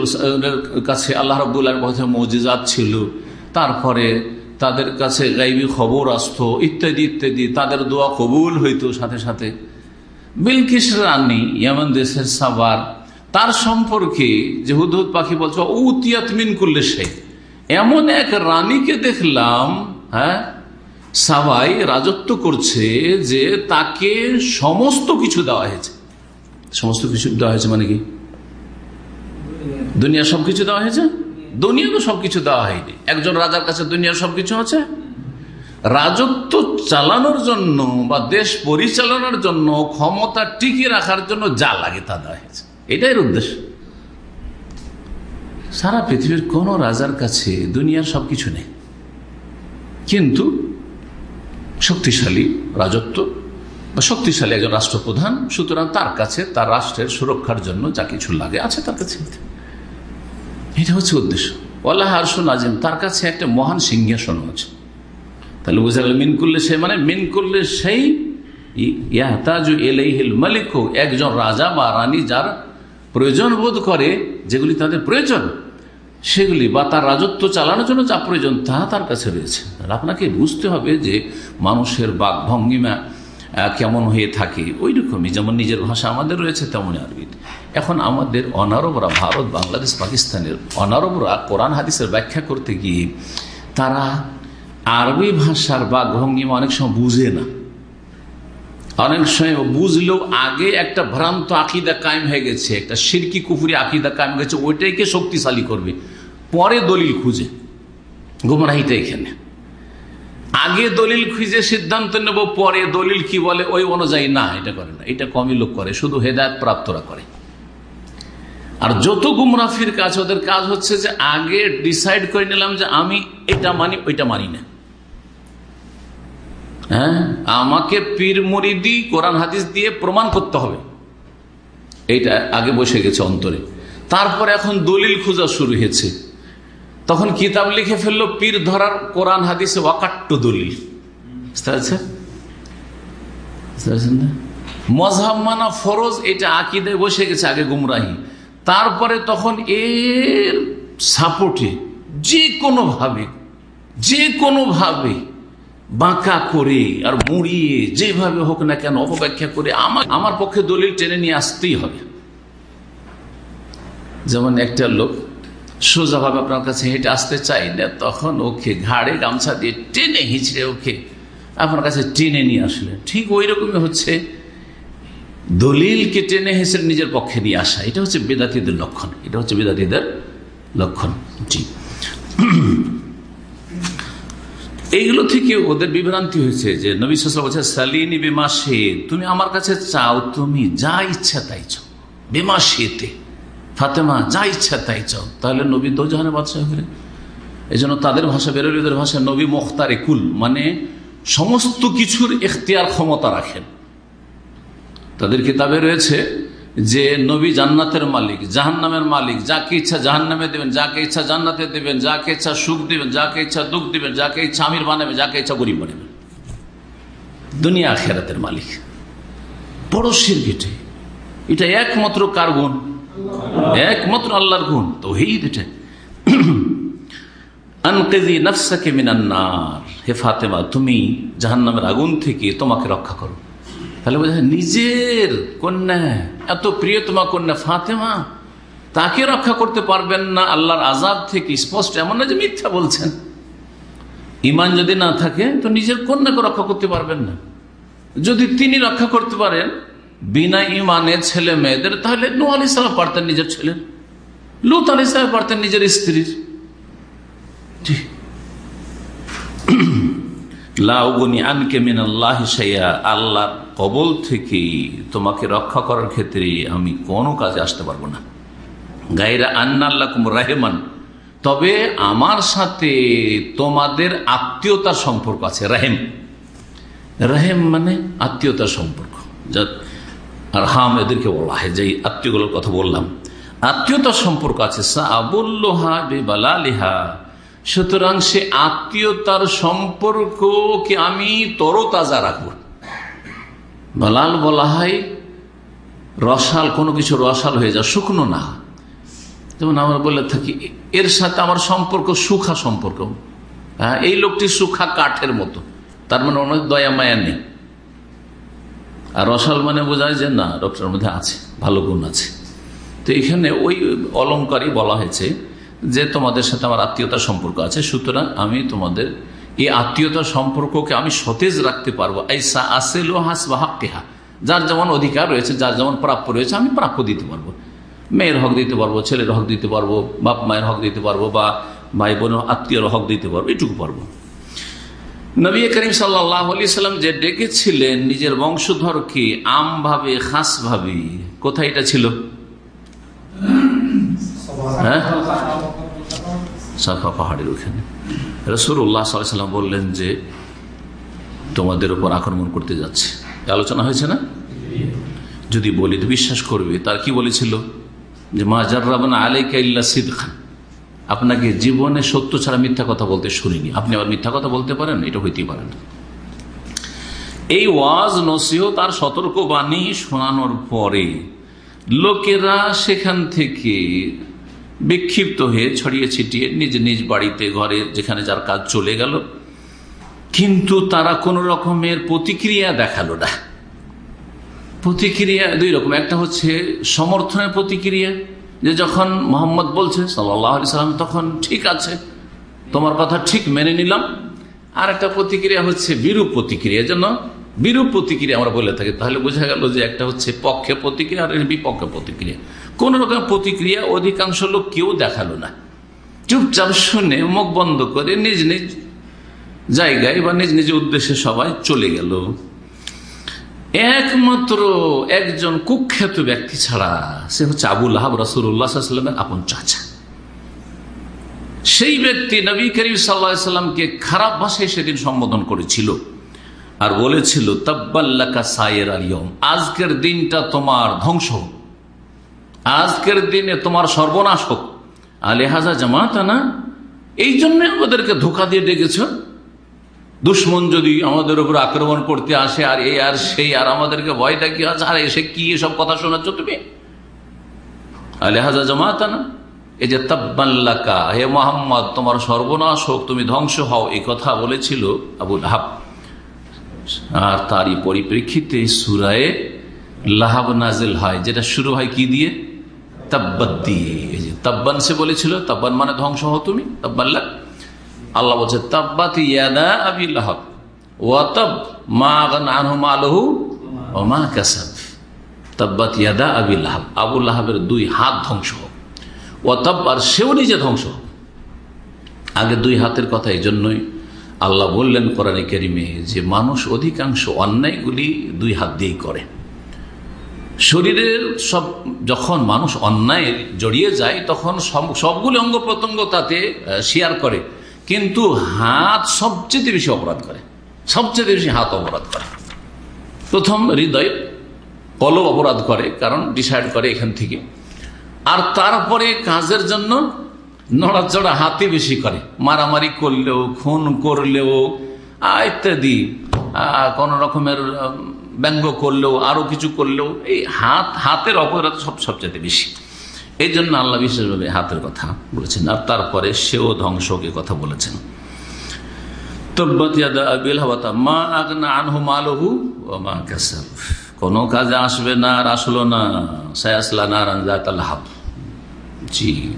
S1: কাছে আল্লাহ রবুল্লাহ মজিজাত ছিল। তারপরে তাদের কাছে গাইবি খবর আসত, ইত্যাদি ইত্যাদি। তাদের দোয়া কবুল হইতো সাথে সাথে। বিলকিস রানী, ইয়ামান দেশের সাবার তার সম্পর্কে যে হুদহুদ পাখি বলছে উতিয়াত মিন করলে সে এমন এক রানীকে দেখলাম হ্যাঁ সাবাই রাজত্ব করছে যে তাকে সমস্ত কিছু দেওয়া হয়েছে। সমস্ত কিছু দেওয়া হয়েছে মানে কি? দুনিয়া সবকিছু দেওয়া হয়েছে? দুনিয়া তো সবকিছু দেওয়া হয়নি। একজন রাজার কাছে দুনিয়ার সবকিছু আছে? রাজত্ব চালানোর জন্য বা দেশ পরিচালনার জন্য ক্ষমতা টিকিয়ে রাখার জন্য যা লাগে তা দেওয়া হয়েছে। এটাই উদ্দেশ্য। সারা পৃথিবীর কোন রাজার কাছে দুনিয়ার সবকিছু নেই। কিন্তু শক্তিশালী রাজত্ব বা শক্তিশালী একজন রাষ্ট্রপ্রধান, সুতরাং তার কাছে, তার রাষ্ট্রের সুরক্ষার জন্য যা কিছু লাগে আছে তার কাছে এটা হচ্ছে উদ্দেশ্য। আল্লাহ আরশুল আজিম তার কাছে একটা মহান সিংহাসন আছে। তাহলে বুঝা গেল, মিন করলে সে মানে মিন করলে সেই ইয়াহতাজু এলাইহিল মালিক, একজন রাজা বা রানী যার প্রয়োজন বোধ করে যেগুলি তাদের প্রয়োজন, সেগুলি বা তার রাজত্ব চালানোর জন্য যা প্রয়োজন তা তার কাছে রয়েছে। আপনাকে বুঝতে হবে যে মানুষের বাক ভঙ্গিমা কেমন হয়ে থাকে ওই রকমই যেমন নিজের ভাষা আমাদের রয়েছে, তেমনই আরবি। এখন আমাদের অনারবরা, ভারত, বাংলাদেশ, পাকিস্তানের অনারবরা কোরআন হাদিসের ব্যাখ্যা করতে গিয়ে, তারা আরবি ভাষার বাক ভঙ্গিমা অনেক সময় বুঝে না। অনেক সময় বুঝলেও আগে একটা ভ্রান্ত আকিদা কায়েম হয়ে গেছে, একটা সিরকি কুফুরি আকিদা কায়েম গেছে, ওইটাইকে শক্তিশালী করবে। পরে দলিল খুঁজে গুমরাহিটা এখানে। আগে দলিল খুঁজে সিদ্ধান্ত নেব, পরে দলিল কি বলে, ওই অনুযায়ী না, এটা করে না। এটা কমই লোক করে, শুধু হেদায়ত প্রাপ্তরা করে। আর যত গুমরাফির কাজ, ওদের কাজ হচ্ছে যে আগে ডিসাইড করে নিলাম যে আমি এটা মানি, ওইটা মানি না। হ্যাঁ? আমাকে পীর মরিদি কোরআন হাদিস দিয়ে প্রমাণ করতে হবে। এইটা আগে বসে গেছে অন্তরে। তারপর এখন দলিল খোঁজা শুরু হয়েছে। তখন কিতাব লিখে ফেলল, পীর ধরার কোরআন হাদিসে ওয়াকাট্ট দলিল। মজহাব মানা ফরজ, এটা আকিদায় বসে গেছে আগে গুমরাহি। তারপরে তখন এর সাপোর্টে যে কোনো ভাবে যে কোনো ভাবে বাঁকা করে আর মুড়িয়ে যেভাবে হোক না কেন অপব্যাখ্যা করে আমার আমার পক্ষে দলিল টেনে নিয়ে আসতেই হবে। যেমন একটা লোক সোজাভাবে আপনার কাছে হেঁটে আসতে চাই না, তখন ওকে ঘাড়ে গামছা দিয়ে টেনে হিঁচড়ে ওকে আপনার কাছে টেনে নিয়ে আসলেন ঠিক ওই রকমই হচ্ছে দলিলকে টেনে হেসে নিজের পক্ষে নিয়ে আসা। এটা হচ্ছে বেদাতিদের লক্ষণ। এটা হচ্ছে বেদাতিদের লক্ষণ। জি। এইগুলো থেকে ওদের বিভ্রান্তি হয়েছে যে নবী বলছে সালিনী বেমা সে তুমি আমার কাছে চাও, তুমি যা ইচ্ছা তাই চাও। বেমা শেতে ফাতেমা, যা ইচ্ছা তাই চাও। তাহলে নবী দোজাহানে বাদশাহ হলেন এই জন্য তাদের ভাষা বেরোলিদের ভাষা নবী মোখতারে কুল মানে সমস্ত কিছুর এখতিয়ার ক্ষমতা রাখেন। তাদের কিতাবে রয়েছে যে নবী জান্নাতের মালিক, জাহান্নামের মালিক, যাকে ইচ্ছা জাহান্নামে দেবেন, যাকে ইচ্ছা জান্নাতে দেবেন, যাকে ইচ্ছা সুখ দিবেন, যাকে ইচ্ছা দুঃখ দিবেন, যাকে ইচ্ছা আমির বানাবেন, যাকে ইচ্ছা গরিব বানাবেন। দুনিয়া খেরাতের মালিক। বড় শির গেটে। এটা একমাত্র কার গুণ? একমাত্র আল্লাহর গুণ তো হেই এটা আনকেজি নফসাকে মিনান্নার। হে ফাতেমা, তুমি জাহান্নামের আগুন থেকে তোমাকে রক্ষা করো। তাহলে বোঝা নিজের কন্যা, এত প্রিয়তমা কন্যা ফাতেমা, তাকে রক্ষা করতে পারবেন না আল্লাহর আজাদ থেকে স্পষ্ট, এমন না যে মিথ্যা বলছেন। ইমান যদি না থাকে, তো নিজের কন্যাকে রক্ষা করতে পারবেন না। যদি তিনি রক্ষা করতে পারেন, বিনা ইমানের ছেলে মেয়েদের, তাহলে নু আলি সালাম পারতেন নিজের ছেলের লুত আলি সাহেব পারতেন নিজের স্ত্রীর। আল্লাহর কবল থেকে তোমাকে রক্ষা করার ক্ষেত্রে আমি কোনো কাজে আসতে পারব না। গাইরা আন্না আল্লাহ রাহেমান, তবে আমার সাথে তোমাদের আত্মীয়তার সম্পর্ক আছে, রাহেম। রাহেম মানে আত্মীয়তার সম্পর্ক। যা আর হাম এদেরকে বলা হয় যে আত্মীয়গুলোর কথা বললাম। আত্মীয়তার সম্পর্ক আছে সাবুল্লোহা বেবালিহা সুতরাং সে আত্মীয়তার সম্পর্ককে আমি তরতাজা রাখব। বালাল বলা হয়, রসাল, কোনো কিছু রসাল হয়ে যা শুকনো না। যেমন আমরা বলে থাকি, এর সাথে আমার সম্পর্ক সুখা সম্পর্ক। হ্যাঁ এই লোকটি সুখা কাঠের মতো। তার মানে অনেক দয়া, মায়া নেই। আর রসাল মানে বোঝায় যে না ডক্টরের মধ্যে আছে, ভালো গুণ আছে। তো এখানে ওই অলঙ্কারই বলা হয়েছে যে তোমাদের সাথে আমার আত্মীয়তার সম্পর্ক আছে, সুতরাং আমি তোমাদের এই আত্মীয়তার সম্পর্ককে আমি সতেজ রাখতে পারব। বা যার যেমন অধিকার রয়েছে, যার যেমন প্রাপ্য রয়েছে, আমি প্রাপ্য দিতে পারব। মেয়ের হক দিতে পারব, ছেলের হক দিতে পারব, বাপ মায়ের হক দিতে পারব, বা ভাই বোনের আত্মীয়র হক দিতে পারব, এটুকু পারব। নবী করিম সাল্লাহ আলি সাল্লাম যে ডেকেছিলেন নিজের বংশধরকে খাস ভাবে, কোথায় এটা ছিল? হ্যাঁ? সাফা পাহাড়ের ওখানে। রসুল্লাহ সাল্লাম বললেন যে, তোমাদের উপর আক্রমণ করতে যাচ্ছে। আলোচনা হয়েছে না? যদি বলি তো বিশ্বাস করবে, তার কি বলেছিল? যে, মা জার্রাবান আলাইকা ইল্লা সিদ খান আপনাকে জীবনে সত্য ছাড়া মিথ্যা কথা বলতে শুনিনি। আপনি আবার মিথ্যা কথা বলতে পারেন? এটা হইতেই পারেন এই ওয়াজ নসিহ তার সতর্ক বাণী শোনানোর পরে লোকেরা সেখান থেকে বিক্ষিপ্ত হয়ে ছড়িয়ে ছিটিয়ে নিজ নিজ বাড়িতে, ঘরে, যেখানে যার কাজ চলে গেল। কিন্তু তারা কোন রকমের প্রতিক্রিয়া দেখাল না। প্রতিক্রিয়া দুই রকম। একটা হচ্ছে সমর্থনের প্রতিক্রিয়া, যে যখন মোহাম্মদ বলছে সাল্লাম, তখন ঠিক আছে, তোমার কথা ঠিক মেনে নিলাম। আর একটা প্রতিক্রিয়া হচ্ছে বিরূপ প্রতিক্রিয়া জন্য বিরূপ প্রতিক্রিয়া আমরা বলে থাকি, তাহলে বোঝা গেল যে একটা হচ্ছে পক্ষে প্রতিক্রিয়া আর বিপক্ষে প্রতিক্রিয়া। কোন রকম প্রতিক্রিয়া অধিকাংশ লোক কেউ দেখাল না। চুপচাপ শুনে মুখ বন্ধ করে নিজ নিজ জায়গায় বা নিজ নিজ উদ্দেশ্যে সবাই চলে গেল। একমাত্র একজন কুখ্যাত ব্যক্তি ছাড়া সে হচ্ছে আবুল আহাব রসুল্লাহামের আপন চাচা। সেই ব্যক্তি নবী করিম সাল্লামকে খারাপ ভাষায় সেদিন সম্বোধন করেছিল। আর বলেছিল তব্বাল্লাকা সায়ের আলিয়ম আজকের দিনটা তোমার ধ্বংস আজকের দিনে তোমার সর্বনাশ হোক। আলেহাজা জামাতা না এই জন্য আমাদেরকে ধোকা দিয়ে ডেকেছ। দুশ্মন যদি আমাদের উপর আক্রমণ করতে আসে, আর এই আর সেই, আর আমাদেরকে ভয় দেখিয়ে আছে, আর এসে কি এসব কথা শোনাচ্ছ তুমি? আলেহাজা জামাতা না এই যে তাব্বাল্লাকা হে মোহাম্মদ, তোমার সর্বনাশ হোক, তুমি ধ্বংস হও। এই কথা বলেছিল আবুল হাব আর তারই পরিপ্রেক্ষিতে সুরায় লাহাব নাজেল হয়। যেটা শুরু হয় কি দিয়ে? তাব্বাত দিয়ে। তাব্বান সে বলেছিল, তাব্বান মানে ধ্বংস হও তুমি তাব্বাল্লা আল্লাহ বলছে, তাব্বাত ইয়াদা আবি লাহাব। ওয়াতাব মা আনহু মালহু ও মা কাসাব। তাব্বাত ইয়াদা আবি লাহাব। আবু লাহাবের দুই হাত ধ্বংস হোক। ওয়াতাব আর সেও নিজে ধ্বংস আগে দুই হাতের কথা এই জন্যই আল্লাহ বললেন কোরআনে কেরিমে যে মানুষ অধিকাংশ অন্যায়গুলি দুই হাত দিয়েই করে। শরীরের সব, যখন মানুষ অন্যায় জড়িয়ে যায়, তখন সবগুলি অঙ্গ প্রত্যঙ্গ তাতে শেয়ার করে। কিন্তু হাত সবচেয়ে বেশি অপরাধ করে। সবচেয়ে বেশি হাত অপরাধ করে। প্রথম হৃদয় কলব অপরাধ করে, কারণ ডিসাইড করে এখান থেকে। আর তারপরে কাজের জন্য নড়াচড়া হাতে বেশি করে। মারামারি করলেও, খুন করলেও ইত্যাদি কোন রকমের ব্যঙ্গ করলেও, আরও কিছু করলেও, এই হাত, হাতের অপরাধ সব সবচেয়ে বেশি। এই জন্য আল্লাহ বিশেষভাবে হাতের কথা বলেছেন। আর তারপরে সেও ধ্বংসকে কথা বলেছেন। কোন কাজে আসবে না আর আসলো না। না জি।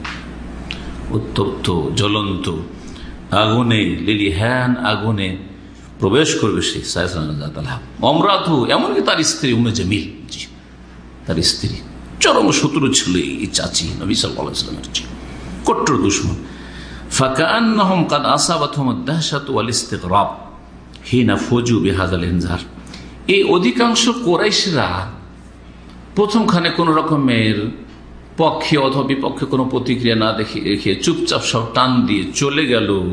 S1: উত্তপ্ত, জ্বলন্ত আগুনে লিলি হ্যান আগুনে প্রবেশ করবে সে অমরাধু এমনকি তার স্ত্রী উমে জামিল। তার স্ত্রী। চরম শত্রু ছিল এই চাচি নবী সাল্লামের কট্টর দুশ্মন। দাহসাত ফজু এই অধিকাংশ কোরাইশরা প্রথমখানে কোন রকমের পক্ষে অথবা বিপক্ষে কোনো প্রতিক্রিয়া না দেখে রেখে চুপচাপ সব টান দিয়ে চলে গেল।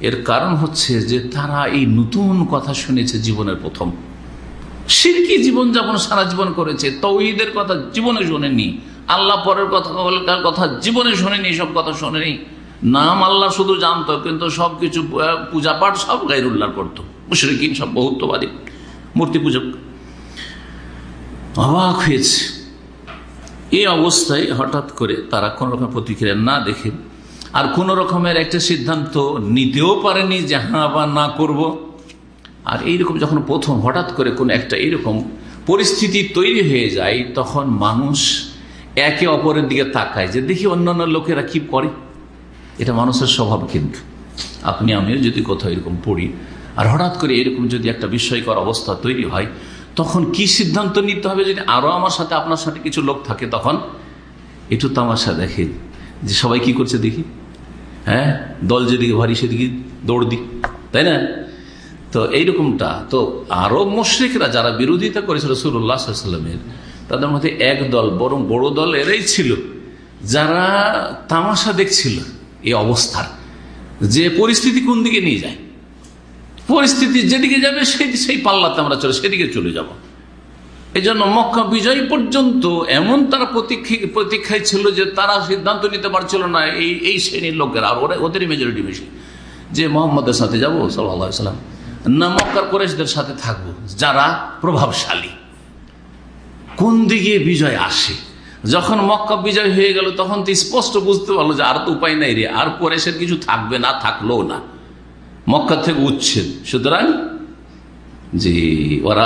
S1: এর কারণ হচ্ছে যে তারা এই নতুন কথা শুনেছে জীবনের প্রথম। সিরকি জীবনযাপন সারা জীবন করেছে। তৌহিদের কথা জীবনে শোনেনি। আল্লাহ পরের কথা কথা জীবনে শোনেনি, সব কথা শোনেনি। নাম আল্লাহ শুধু জানতো, কিন্তু সবকিছু পূজা পাঠ সব গাইরুল্লাহ করতো। মুশরিকিন সব বহুত্ববাদী মূর্তি পূজক। অবাক হয়েছে। এই অবস্থায় হঠাৎ করে তারা কোন রকম প্রতিক্রিয়া না দেখে আর কোন রকমের একটা সিদ্ধান্ত নিতেও পারেনি যে হ্যাঁ বা না করব। আর এইরকম যখন প্রথম হঠাৎ করে কোন একটা এইরকম পরিস্থিতি তৈরি হয়ে যায়, তখন মানুষ একে অপরের দিকে তাকায় যে দেখি অন্যান্য লোকেরা কি করে। এটা মানুষের স্বভাব কিন্তু। আপনি আমিও যদি কোথাও এরকম পড়ি, আর হঠাৎ করে এরকম যদি একটা বিস্ময়কর অবস্থা তৈরি হয় তখন কি সিদ্ধান্ত নিতে হবে যদি আরও আমার সাথে আপনার সাথে কিছু লোক থাকে তখন? একটু তামাশা দেখে যে সবাই কি করছে দেখি? হ্যাঁ? দল যেদিকে ভারী, সেদিকে দৌড় দি তাই না? তো এইরকমটা। তো আরও মুশ্রিকরা যারা বিরোধিতা করেছিল সুরুল্লাহামের তাদের মধ্যে এক দল বরং বড় দল এরাই ছিল। যারা তামাশা দেখছিল এই অবস্থার, যে পরিস্থিতি কোন দিকে নিয়ে যায়? পরিস্থিতি যেদিকে যাবে সেই সেই পাল্লাতে আমরা চলে সেদিকে চলে যাব। এই জন্য মক্কা বিজয় পর্যন্ত এমন তারা প্রতীক্ষায় ছিল যে তারা সিদ্ধান্ত নিতে পারছিল না এই এই শ্রেণির লোকেরা, আর ওরা ওদেরই মেজরিটি বেশি। যে মোহাম্মদের সাথে যাব সাল্লাহ সাল্লাম না মক্কার কোরেশদের সাথে থাকব, যারা প্রভাবশালী। কোন দিকে বিজয় আসে? যখন মক্কা বিজয় হয়ে গেল, তখন তো স্পষ্ট বুঝতে পারল যে আর তো উপায় নাই রে, আর কোরেশের কিছু থাকবে না থাকল না। মক্কা থেকে উচ্ছেদ। সুতরাং যে ওরা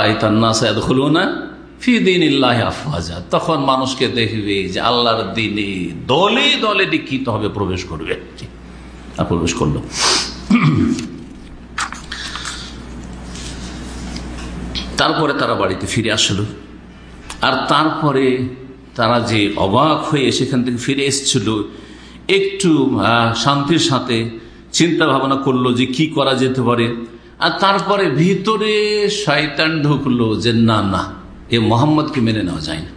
S1: না ফি দিন আফাজা তখন মানুষকে দেখবে যে আল্লাহর দিনে দলে দলে দীক্ষিত হবে প্রবেশ করবে। প্রবেশ করল। তারপরে তারা বাড়িতে ফিরে আসলো। আর তারপরে তারা যে অবাক হয়ে সেখান থেকে ফিরে এসছিল, একটু শান্তির সাথে চিন্তা ভাবনা করল যে কি করা যেতে পারে। আর তারপরে ভিতরে শয়তান ঢুকলো যে না না, এ মোহাম্মদকে মেনে নেওয়া যায় না।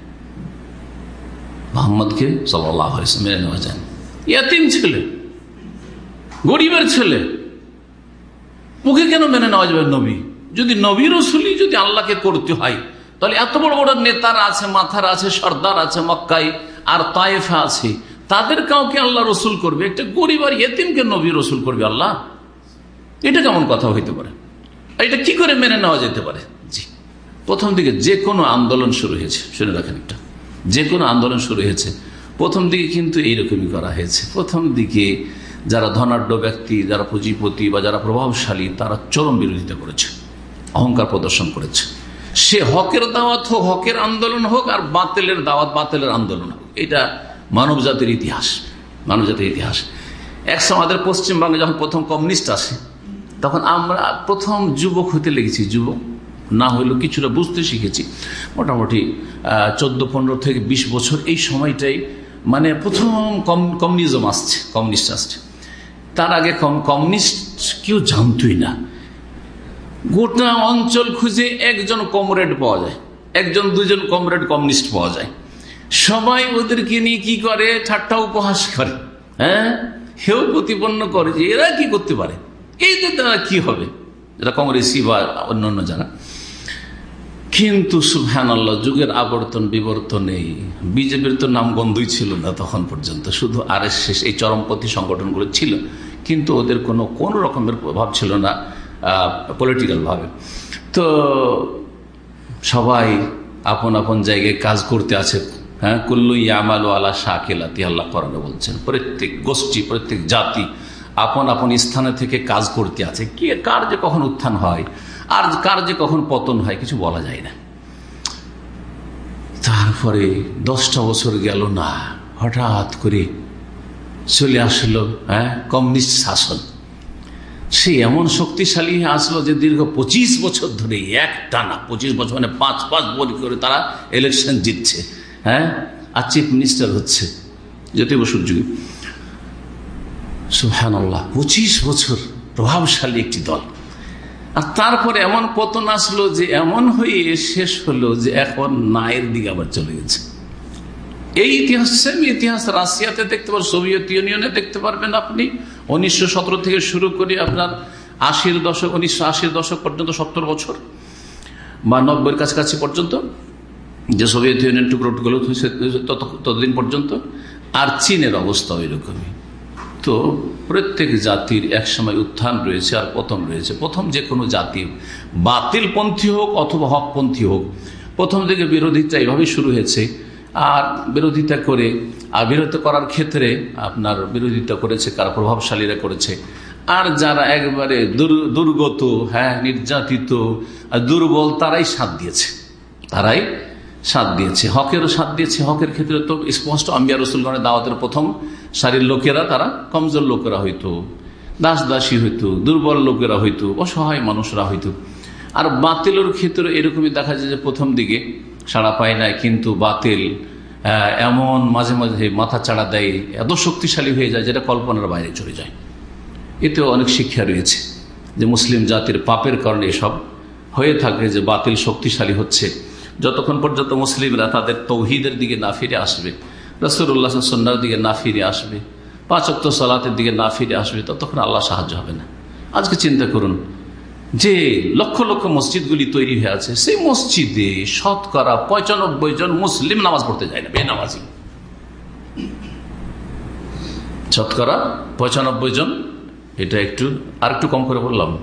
S1: মোহাম্মদকে সাল্লাহ মেনে নেওয়া যায় না। ইয়াতিম ছেলে, গরিবের ছেলে, ওকে কেন মেনে নেওয়া যাবে নবী? যদি নবী রসুলি যদি আল্লাহকে করতে হয়, তাহলে এত বড় বড় নেতার আছে, মাথার আছে, সর্দার আছে মক্কাই আর তায়েফা আছে। তাদের কাউকে আল্লাহ রসুল করবে, একটা গরিব আর ইয়েতিমকে নবী রসুল করবে আল্লাহ। এটা কেমন কথা হইতে পারে। এটা কি করে মেনে নেওয়া যেতে পারে? জি। প্রথম দিকে যে কোনো আন্দোলন শুরু হয়েছে, শুনে রাখেন একটা। যে কোনো আন্দোলন শুরু হয়েছে, প্রথম দিকে কিন্তু এইরকমই করা হয়েছে। প্রথম দিকে যারা ধনাঢ্য ব্যক্তি, যারা পুঁজিপতি বা যারা প্রভাবশালী, তারা চরম বিরোধিতা করেছে, অহংকার প্রদর্শন করেছে। সে হকের দাওয়াত হোক, হকের আন্দোলন হোক, আর বাতিলের দাওয়াত বাতিলের আন্দোলন হোক। এটা মানব জাতির ইতিহাস মানব জাতির ইতিহাস একসময় আমাদের পশ্চিমবঙ্গে যখন প্রথম কমিউনিস্ট আসে, তখন আমরা প্রথম যুবক হতে লেগেছি যুবক। না হইলেও কিছুটা বুঝতে শিখেছি। মোটামুটি চোদ্দ, পনেরো থেকে ২০ বছর এই সময়টাই মানে প্রথম কম, কমিউনিজম আসছে, কমিউনিস্ট আসছে। তার আগে কমিউনিস্ট কেউ জানতই না। গোটা অঞ্চল খুঁজে একজন কমরেড পাওয়া যায়, একজন, দুজন কমরেড কমিউনিস্ট পাওয়া যায়। সবাই ওদেরকে নিয়ে কি করে? ঠাট্টা উপহাস করে হ্যাঁ? হেউ প্রতিপন্ন করে যে এরা কি করতে পারে? এই দ্বারা কি হবে? যারা কংগ্রেসি বা অন্যান্য যারা। কিন্তু সুফহান আল্লাহ যুগের আবর্তন বিবর্তনে বিজেপির তো নাম গন্ধই ছিল না তখন পর্যন্ত। শুধু আর শেষ, এই চরমপন্থী সংগঠনগুলো ছিল। কিন্তু ওদের কোনো, কোন রকমের প্রভাব ছিল না পলিটিক্যালভাবে তো সবাই আপন আপন জায়গায় কাজ করতে আছে। হ্যাঁ কুল্লু ইয়ামাল আলা শাকিলাতি, আল্লাহ করানো বলছেন, প্রত্যেক গোষ্ঠী, প্রত্যেক জাতি আপন আপন স্থানে থেকে কাজ করতে আছে। কে, কার যে কখন উত্থান হয়, আর কার যে কখন পতন হয়, কিছু বলা যায় না। তারপরে দশটা বছর গেল না, হঠাৎ করে চলে আসলো হ্যাঁ কমিউনিস্ট শাসন। সে এমন শক্তিশালী হয়ে আসলো যে দীর্ঘ পঁচিশ বছর ধরে এক টানা পঁচিশ বছর মানে পাঁচ পাঁচ বছর করে তারা ইলেকশন জিতছে। হ্যাঁ? আর চিফ মিনিস্টার হচ্ছে জ্যোতি বসুর যুগে। সুহান আল্লাহ পঁচিশ বছর প্রভাবশালী একটি দল। আর তারপরে এমন পতন আসলো যে এমন হয়ে শেষ হলো যে এখন নায়ের দিকে আবার চলে গেছে। এই ইতিহাস সেম ইতিহাস রাশিয়াতে দেখতে পারেন সোভিয়েত ইউনিয়নে দেখতে পারবেন আপনি। উনিশশো সতেরো থেকে শুরু করে আপনার আশির দশক, উনিশশো দশক পর্যন্ত, সত্তর বছর বা নব্বইয়ের কাছাকাছি পর্যন্ত। যে সোভিয়েত ইউনিয়ন টুকরো টুকরো ততদিন পর্যন্ত, আর চীনের অবস্থা ওই রকমই তো প্রত্যেক জাতির একসময় উত্থান রয়েছে আর প্রথম রয়েছে। প্রথম যে কোনো জাতি, বাতিলপন্থী হোক অথবা হকপন্থী হোক, প্রথম দিকে বিরোধিতা এইভাবেই শুরু হয়েছে। আর বিরোধিতা করে, আর বিরোধিতা করার ক্ষেত্রে আপনার বিরোধিতা করেছে, কারা প্রভাবশালীরা করেছে। আর যারা একবারে দুর্গত হ্যাঁ নির্যাতিত দুর্বল, তারাই সাথ দিয়েছে। তারাই সাথ দিয়েছে। হকেরও সাথ দিয়েছে। হকের ক্ষেত্রে তো স্পষ্ট আম্বিয়া রসুলগণের দাওয়াতের প্রথম সারির লোকেরা তারা কমজোর লোকেরা হইতো দাস দাসী হইতো, দুর্বল লোকেরা হইতো, অসহায় মানুষরা হইতো। আর বাতিলের ক্ষেত্রে এরকমই দেখা যায় যে প্রথম দিকে সাড়া পায় না কিন্তু বাতিল এমন মাঝে মাঝে মাথা চাড়া দেয়, এত শক্তিশালী হয়ে যায় যেটা কল্পনার বাইরে চলে যায়। এতেও অনেক শিক্ষা রয়েছে যে মুসলিম জাতির পাপের কারণে এসব হয়ে থাকে যে বাতিল শক্তিশালী হচ্ছে। যতক্ষণ পর্যন্ত মুসলিমরা তাদের তৌহিদের দিকে না ফিরে আসবে রসুল্লাহ সন্ন্যার দিকে না ফিরে আসবে পাঁচক্ত সালাতের দিকে না ফিরে আসবে, ততক্ষণ আল্লাহ সাহায্য হবে না। আজকে চিন্তা করুন, যে লক্ষ লক্ষ মসজিদগুলি তৈরি হয়ে আছে, সেই মসজিদে শতকরা পঁচানব্বই জন মুসলিম নামাজ পড়তে যায় না, বেনামাজি। শতকরা পঁচানব্বই জন, এটা একটু আর একটু কম করে বললাম,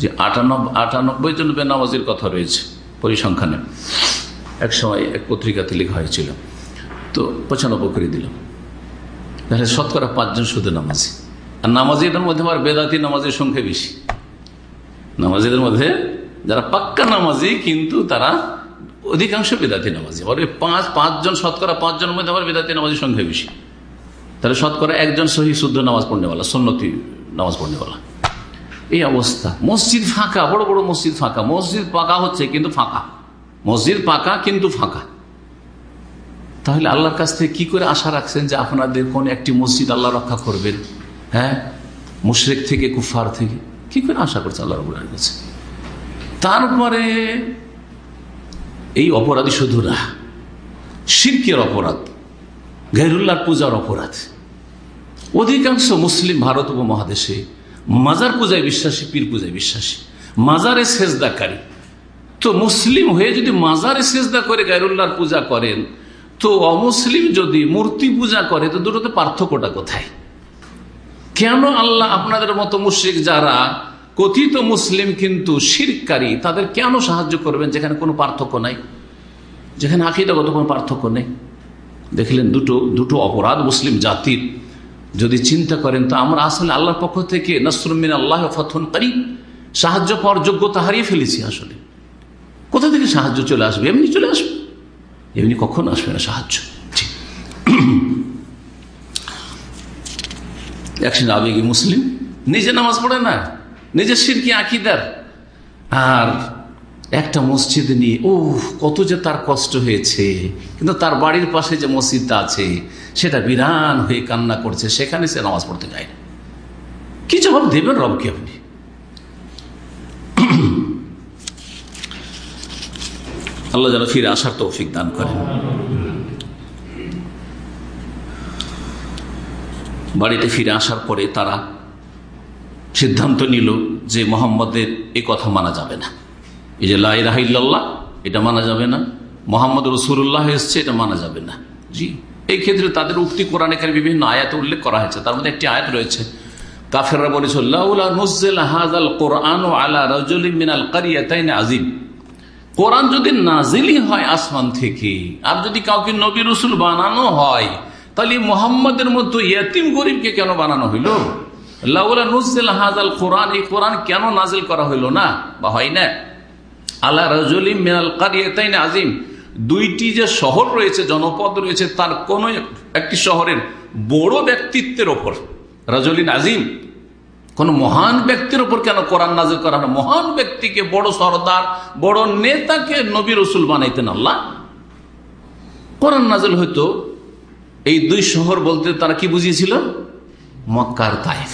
S1: যে আটানব্বই আটানব্বই জন বেনামাজির কথা রয়েছে। পরিসংখ্যানে এক সময় এক পত্রিকাতে লেখা হয়েছিল। তো পঁচানব্বই করে দিলাম। তাহলে শতকরা পাঁচজন শুধু নামাজি। আর নামাজিদের মধ্যে আবার বেদাতি নামাজের সংখ্যা বেশি। নামাজিদের মধ্যে যারা পাক্কা নামাজি, কিন্তু তারা অধিকাংশ বেদাতি নামাজি। আবার পাঁচ, পাঁচজন, শতকরা পাঁচজনের মধ্যে আবার বেদাতি নামাজের সংখ্যা বেশি। তাহলে শতকরা একজন সহি শুদ্ধ নামাজ পড়নেওয়ালা, সন্নতি নামাজ পড়নেওয়ালা। এই অবস্থা। মসজিদ ফাঁকা, বড় বড় মসজিদ ফাঁকা। মসজিদ পাকা হচ্ছে কিন্তু ফাঁকা। মসজিদ পাকা কিন্তু ফাঁকা। তাহলে আল্লাহর কাছ থেকে কি করে আশা রাখছেন যে আপনাদের কোন একটি মসজিদ আল্লাহ রক্ষা করবেন? হ্যাঁ? মুশরেক থেকে কুফার থেকে। কি করে আশা করছে আল্লাহ রবুল্লার কাছে? তারপরে এই অপরাধী শুধু না, শির্কের অপরাধ গেরুল্লার পূজার অপরাধ। অধিকাংশ মুসলিম ভারত উপমহাদেশে মাজার পূজায় বিশ্বাসী, পীর পূজায় বিশ্বাসী। মাজারে সেজদাকারী। তো মুসলিম হয়ে যদি মাজারে সেজদা করে, গায়রুল্লাহর পূজা করেন, তো অমুসলিম যদি মূর্তি পূজা করে, তো দুটোতে পার্থক্যটা কোথায়? কেন আল্লাহ আপনাদের মতো মুশ্রিক যারা কথিত মুসলিম কিন্তু শিরকারী, তাদের কেন সাহায্য করবেন যেখানে কোনো পার্থক্য নাই? যেখানে আকিদাগত কোনো পার্থক্য নেই? দেখলেন দুটো দুটো অপরাধ মুসলিম জাতির। যদি চিন্তা করেন, তো আমরা আসলে আল্লাহর পক্ষ থেকে নসরুমিন আল্লাহ ফথন করি সাহায্য পাওয়ার যোগ্যতা হারিয়ে ফেলেছি আসলে। কোথা থেকে সাহায্য চলে আসবে? এমনি চলে আসবে। এমনি কখন আসবে না সাহায্য। একজন আবেগী মুসলিম, নিজে নামাজ পড়ে না, নিজের সিরকি আঁকিদার। আর একটা মসজিদ নিয়ে ও কত যে তার কষ্ট হয়েছে। কিন্তু তার বাড়ির পাশে যে মসজিদটা আছে সেটা বিরান হয়ে কান্না করছে, সেখানে সে নামাজ পড়তে যায় না। কি জবাব দেবেন রবকে আপনি? আল্লাহ যেন ফিরে আসার তৌফিক দান করেন। বাড়িতে ফিরে আসার পরে তারা সিদ্ধান্ত নিল যে মোহাম্মদের এ কথা মানা যাবে না। এই যে রাহিল্লাহ এটা মানা যাবে না। মোহাম্মদ রসুল্লাহ এসছে, এটা মানা যাবে না। জি। এই ক্ষেত্রে তাদের উক্তি কোরআন এখানে বিভিন্ন আয়াত উল্লেখ করা হয়েছে। তার মধ্যে একটি আয়াত রয়েছে। কাফেররা বলেছে কোরআন আলা মিনাল আজিম কোরআন যদি নাজিলি হয় আসমান থেকে, আর যদি কাউকে নবী রসুল বানানো হয়, তাহলে মোহাম্মদের মতো ইয়াতিম গরিবকে কেন বানানো হইল? নুজেল হাজাল কোরআন, এই কোরআন কেন নাজিল করা হইল না? বা হয় না? আল্লাহ রাজলিম মিনাল কারিয়াতাইন আজিম দুইটি যে শহর রয়েছে, জনপদ রয়েছে, তার কোন একটি শহরের বড় ব্যক্তিত্বের ওপর রাজলিন আজিম, কোন মহান ব্যক্তির ওপর কেন কোরআন নাজিল করা হয় মহান ব্যক্তিকে, বড় সর্দার, বড় নেতাকে নবী রসুল বানাইতেন আল্লাহ। কোরআন নাজিল হয়তো এই দুই শহর বলতে তারা কি বুঝিয়েছিল? মক্কার তাইফ।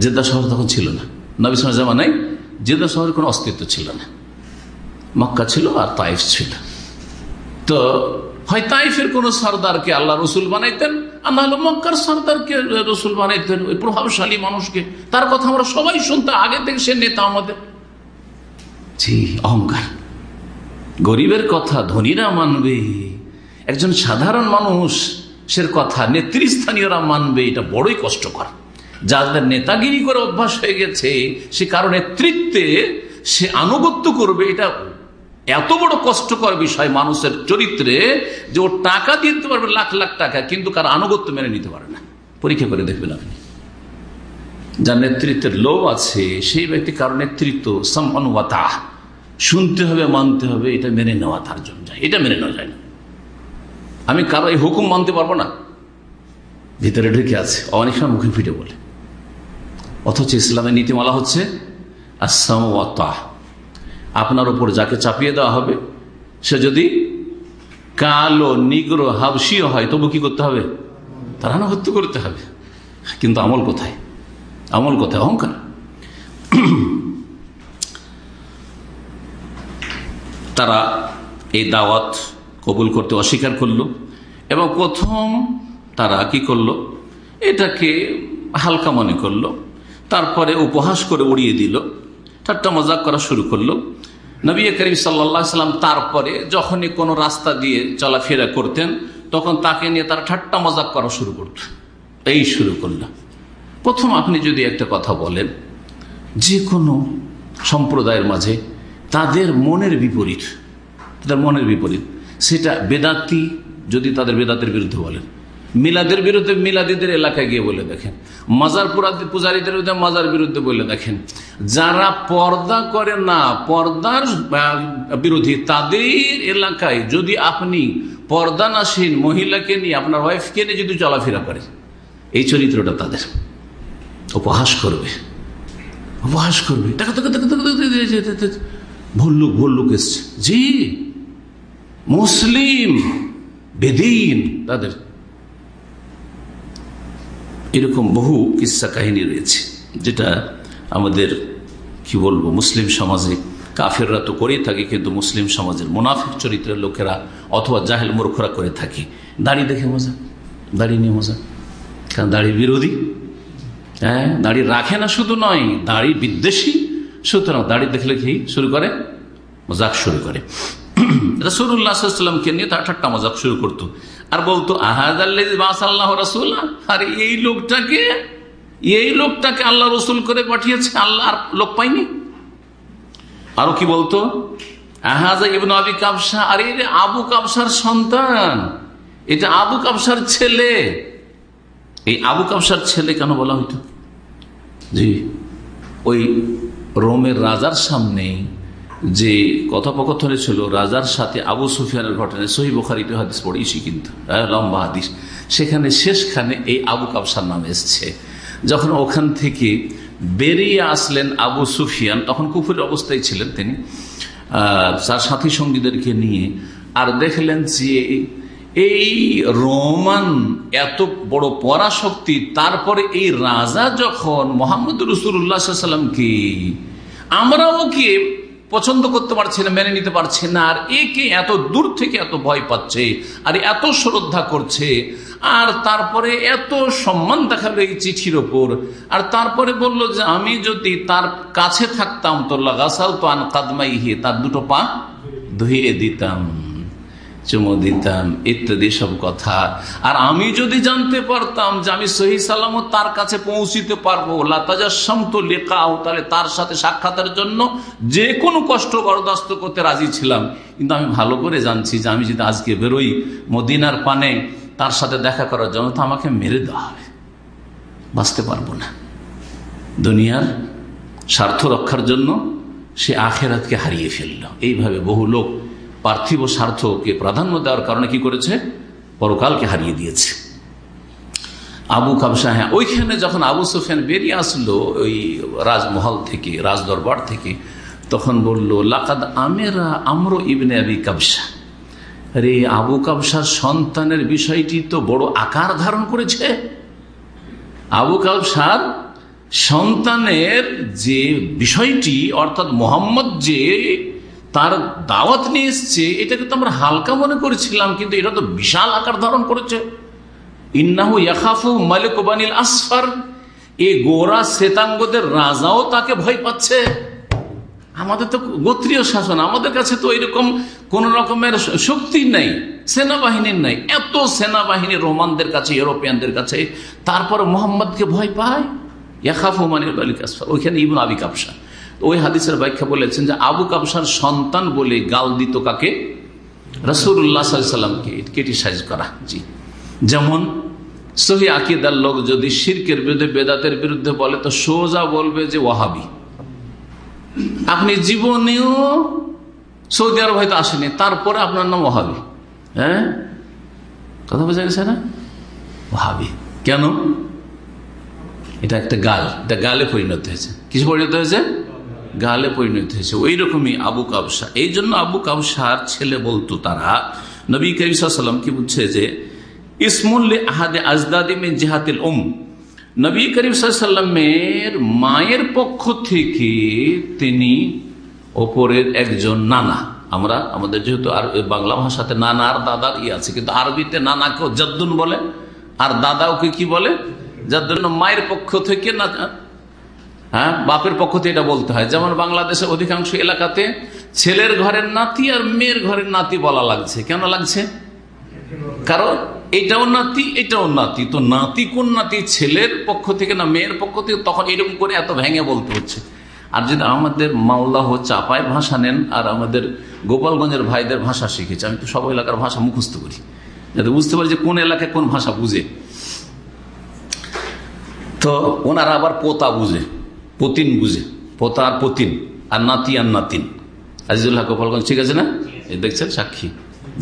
S1: জেদ্দা শহর তখন ছিল না। নবী জামানাই জেদ্দা শহরের কোনো অস্তিত্ব ছিল না। মক্কা ছিল আর তাইফ ছিল। তো হয় তাইফের কোন সর্দারকে আল্লাহ রসুল বানাইতেন, আর নাহলে মক্কার সর্দারকে রসুল বানাইতেন, ওই প্রভাবশালী মানুষকে। তার কথা আমরা সবাই শুনতাম আগে থেকে সে নেতা আমাদের। অহংকার। গরিবের কথা ধনীরা মানবে, একজন সাধারণ মানুষ সের কথা নেতৃস্থানীয়রা মানবে, এটা বড়ই কষ্টকর। যাদের নেতাগিরি করে অভ্যাস হয়ে গেছে, সে কারও নেতৃত্বে সে আনুগত্য করবে, এটা এত বড় কষ্টকর বিষয় মানুষের চরিত্রে যে ও টাকা দিতে পারবে লাখ লাখ টাকা, কিন্তু কার আনুগত্য মেনে নিতে পারে না। পরীক্ষা করে দেখবেন আপনি। যার নেতৃত্বের লোভ আছে, সেই ব্যক্তি কারও নেতৃত্ব? সম্মানুয়াতা শুনতে হবে, মানতে হবে, এটা মেনে নেওয়া তার জন্য এটা মেনে নেওয়া যায় না। আমি কারও এই হুকুম মানতে পারব না। ভিতরে ঢুকে আছে। অনেক সময় মুখে ফিটে বলে। অথচ ইসলামের নীতিমালা হচ্ছে আসামতা আপনার উপর যাকে চাপিয়ে দেওয়া হবে, সে যদি কালো, নিগ্র হাবসিও হয়, তবু কি করতে হবে? তার আনুগত্য করতে হবে। কিন্তু আমল কোথায়? আমল কোথায়? অহংকার। তারা এই দাওয়াত কবুল করতে অস্বীকার করল এবং প্রথম তারা কি করল? এটাকে হালকা মনে করল, তারপরে উপহাস করে উড়িয়ে দিল। ঠাট্টা মজাক করা শুরু করল। নবী করিম সাল্লা সাল্লাম তারপরে যখনই কোনো রাস্তা দিয়ে চলাফেরা করতেন, তখন তাকে নিয়ে তারা ঠাট্টা মজাক করা শুরু করত। এই শুরু করল। প্রথম আপনি যদি একটা কথা বলেন, যে কোনো সম্প্রদায়ের মাঝে তাদের মনের বিপরীত, তাদের মনের বিপরীত, সেটা বেদাতি যদি তাদের বেদাতের বিরুদ্ধে বলেন। মিলাদের বিরুদ্ধে মিলাদিদের এলাকায় গিয়ে বলে দেখেন। মাজার পূজারীদের বিরুদ্ধে মাজার বিরুদ্ধে বলে দেখেন। যারা পর্দা করে না, পর্দার বিরোধী তাদের এলাকায় যদি আপনি পর্দা নাসীন মহিলাকে নিয়ে, আপনার ওয়াইফকে নিয়ে যদি চলাফেরা করে, এই চরিত্রটা তাদের। উপহাস করবে। উপহাস করবে। ভল্লুক ভল্লুক এসছে। জি। মুসলিম, বেদিন তাদের এরকম বহু কিসা কাহিনী রয়েছে, যেটা আমাদের, কি বলব, মুসলিম সমাজে কাফেররা তো করেই থাকে, কিন্তু মুসলিম সমাজের মুনাফিক চরিত্রের লোকেরা অথবা জাহেল মূর্খরা করে থাকে। দাড়ি দেখে মজা, দাড়ি নিয়ে মজা। কারণ দাড়ি বিরোধী। হ্যাঁ দাড়ি রাখে না শুধু নয়, দাড়ি বিদ্বেষী। সুতরাং দাড়ি দেখলে কি শুরু করে? মজাক শুরু করে। রসুল্লাহামকে নিয়ে তার ঠাট্টা মজাক শুরু করতো। আর বলতো রসুল্লাহ আর, এই লোকটাকে এই লোকটাকে আল্লাহ রসুল করে পাঠিয়েছে, আল্লাহ আর লোক পাইনি আরও কি বলতো আহাজা ইবন আবি কাবসা আর এই আবু কাবসার সন্তান। এটা আবু কাবসার ছেলে। এই আবু কাবসার ছেলে কেন বলা হইতো? জি, ওই রোমের রাজার সামনে যে কথোপকথনে ছিল, রাজার সাথে আবু সুফিয়ানের ঘটনায় সহি বোখারিতে হাদিস পড়েছি কিন্তু লম্বা হাদিস। সেখানে শেষখানে এই আবু কাবসার নাম এসছে। যখন ওখান থেকে বেরিয়ে আসলেন আবু সুফিয়ান, তখন কুফুরের অবস্থায় ছিলেন তিনি তার সাথী সঙ্গীদেরকে নিয়ে, আর দেখলেন যে এই রোমান এত বড় পরাশক্তি, তারপরে এই রাজা যখন মোহাম্মদ রসুল্লাহ সাল্লামকে আমরাও কি পছন্দ করতে পারছে না, মেনে নিতে পারছে না, আর একে এত দূর থেকে এত ভয় পাচ্ছে, আর এত শ্রদ্ধা করছে, আর তারপরে এত সম্মান দেখাল এই চিঠির ওপর, আর তারপরে বলল যে, আমি যদি তার কাছে থাকতাম তো লাগাসাল তো আন কাদমাই তার দুটো পা ধুয়ে দিতাম। চুমো দিতাম, ইত্যাদি সব কথা। আর আমি যদি জানতে পারতাম যে আমি সহি সালামত তার কাছে পৌঁছিতে পারব লাতাজাসম তো লেখাও তাহলে তার সাথে সাক্ষাতের জন্য যে কোনো কষ্ট বরদাস্ত করতে রাজি ছিলাম। কিন্তু আমি ভালো করে জানছি যে আমি যদি আজকে বেরোই মদিনার পানে, তার সাথে দেখা করার জন্য তো আমাকে মেরে দেওয়া হবে। বাঁচতে পারব না। দুনিয়ার স্বার্থ রক্ষার জন্য সে আখেরাতকে হারিয়ে ফেলল। এইভাবে বহু লোক পার্থিব স্বার্থকে প্রাধান্য দেওয়ার কারণে কি করেছে? পরকালকে হারিয়ে দিয়েছে। আবু কাবসা হ্যাঁ ওইখানে যখন আবু সুফিয়ান বেরিয়ে আসলো, ওই রাজমহল থেকে, রাজদরবার থেকে, তখন বলল, লাকাদ আমেরা আমরো ইবনে আবি কাবসা রে আবু কাবসার সন্তানের বিষয়টি তো বড় আকার ধারণ করেছে। আবু কাবসার সন্তানের যে বিষয়টি, অর্থাৎ মোহাম্মদ যে তার দাওয়াত নিয়ে এসছে, এটাকে তো আমরা হালকা মনে করেছিলাম, কিন্তু এটা তো বিশাল আকার ধারণ করেছে। ইন্নাহু ইয়াখাফু মালিক বানিল আসফার, এ গোরা শ্বেতাঙ্গদের রাজাও তাকে ভয় পাচ্ছে। আমাদের তো গোত্রীয় শাসন, আমাদের কাছে তো এরকম কোন রকমের শক্তি নেই, সেনাবাহিনীর নাই। এত সেনাবাহিনী রোমানদের কাছে, ইউরোপিয়ানদের কাছে, তারপর মোহাম্মদকে ভয় পায়? ইয়াখাফু মানিল বালিক আসফার, ওইখানে ইবন আবি কাপসা ওই হাদিসের ব্যাখ্যা বলেছেন যে আবু কাবসার সন্তান বলে গাল দিত কাকে? রসুল্লাহ সাল্লামকে ক্রিটিসাইজ করা। জি। যেমন সহি আকিদার লোক যদি শির্কের বিরুদ্ধে, বেদাতের বিরুদ্ধে বলে, তো সোজা বলবে যে ওয়াহাবি। আপনি জীবনেও সৌদি আরব হয়তো আসেনি, তারপরে আপনার নাম ওহাবি হ্যাঁ? কথা বোঝা গেছে না? ওহাবি কেন? এটা একটা গাল। এটা গালে পরিণত হয়েছে। কিছু পরিণত হয়েছে? গালে পরিণত হয়েছে। ওই রকমই আবু কাবসা। এই জন্য আবু কাবসার ছেলে বলতো তারা, নবী করিম কি বুঝছে যে ইসমুল্লে আহাদে আজদাদিমে জেহাতিল ওম নবী করিম সাল্লামের মায়ের পক্ষ থেকে তিনি ওপরের একজন নানা। আমরা, আমাদের যেহেতু আর বাংলা ভাষাতে নানা আর দাদার ই আছে, কিন্তু আরবিতে নানাকেও জাদ্দুন বলে, আর দাদাওকে কি বলে? যার জন্য মায়ের পক্ষ থেকে না হ্যাঁ? বাপের পক্ষ থেকে এটা বলতে হয়। যেমন বাংলাদেশের অধিকাংশ এলাকাতে ছেলের ঘরের নাতি আর মেয়ের ঘরের নাতি বলা লাগছে। কেন লাগছে? কারণ এটাও নাতি এটাও নাতি। তো নাতি কোন নাতি? ছেলের পক্ষ থেকে না মেয়ের পক্ষ থেকে? তখন এরকম করে এত ভেঙে বলতে হচ্ছে। আর যদি আমাদের মালদাহ চাপায় ভাষা নেন আর আমাদের গোপালগঞ্জের ভাইদের ভাষা শিখেছে, আমি তো সব এলাকার ভাষা মুখস্থ করি। যাতে বুঝতে পারি যে কোন এলাকায় কোন ভাষা বুঝে। তো ওনারা আবার পোতা বুঝে। পতিন বুঝে পোতা আর পতিন, আর নাতি আর নাতিন। আজিজুল্লাহ গোপালগঞ্জ, ঠিক আছে না? দেখছেন সাক্ষী?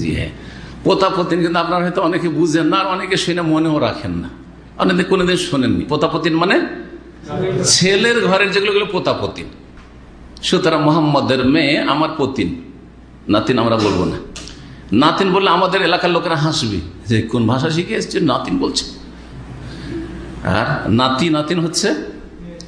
S1: জি হ্যাঁ। পোতা পতিন কিন্তু আপনারা হয়তো অনেকে বুঝেন না, আর অনেকে শুনে মনেও রাখেন না। অনেকে কোনোদিন শোনেননি। পোতা পতিন মানে ছেলের ঘরের যেগুলো পোতা পতিন। সুতরাং মোহাম্মদের মেয়ে আমার পতিন। নাতিন আমরা বলব না। নাতিন বললে আমাদের এলাকার লোকেরা হাসবে, যে কোন ভাষা শিখে এসছে, নাতিন বলছে। আর নাতি, নাতিন হচ্ছে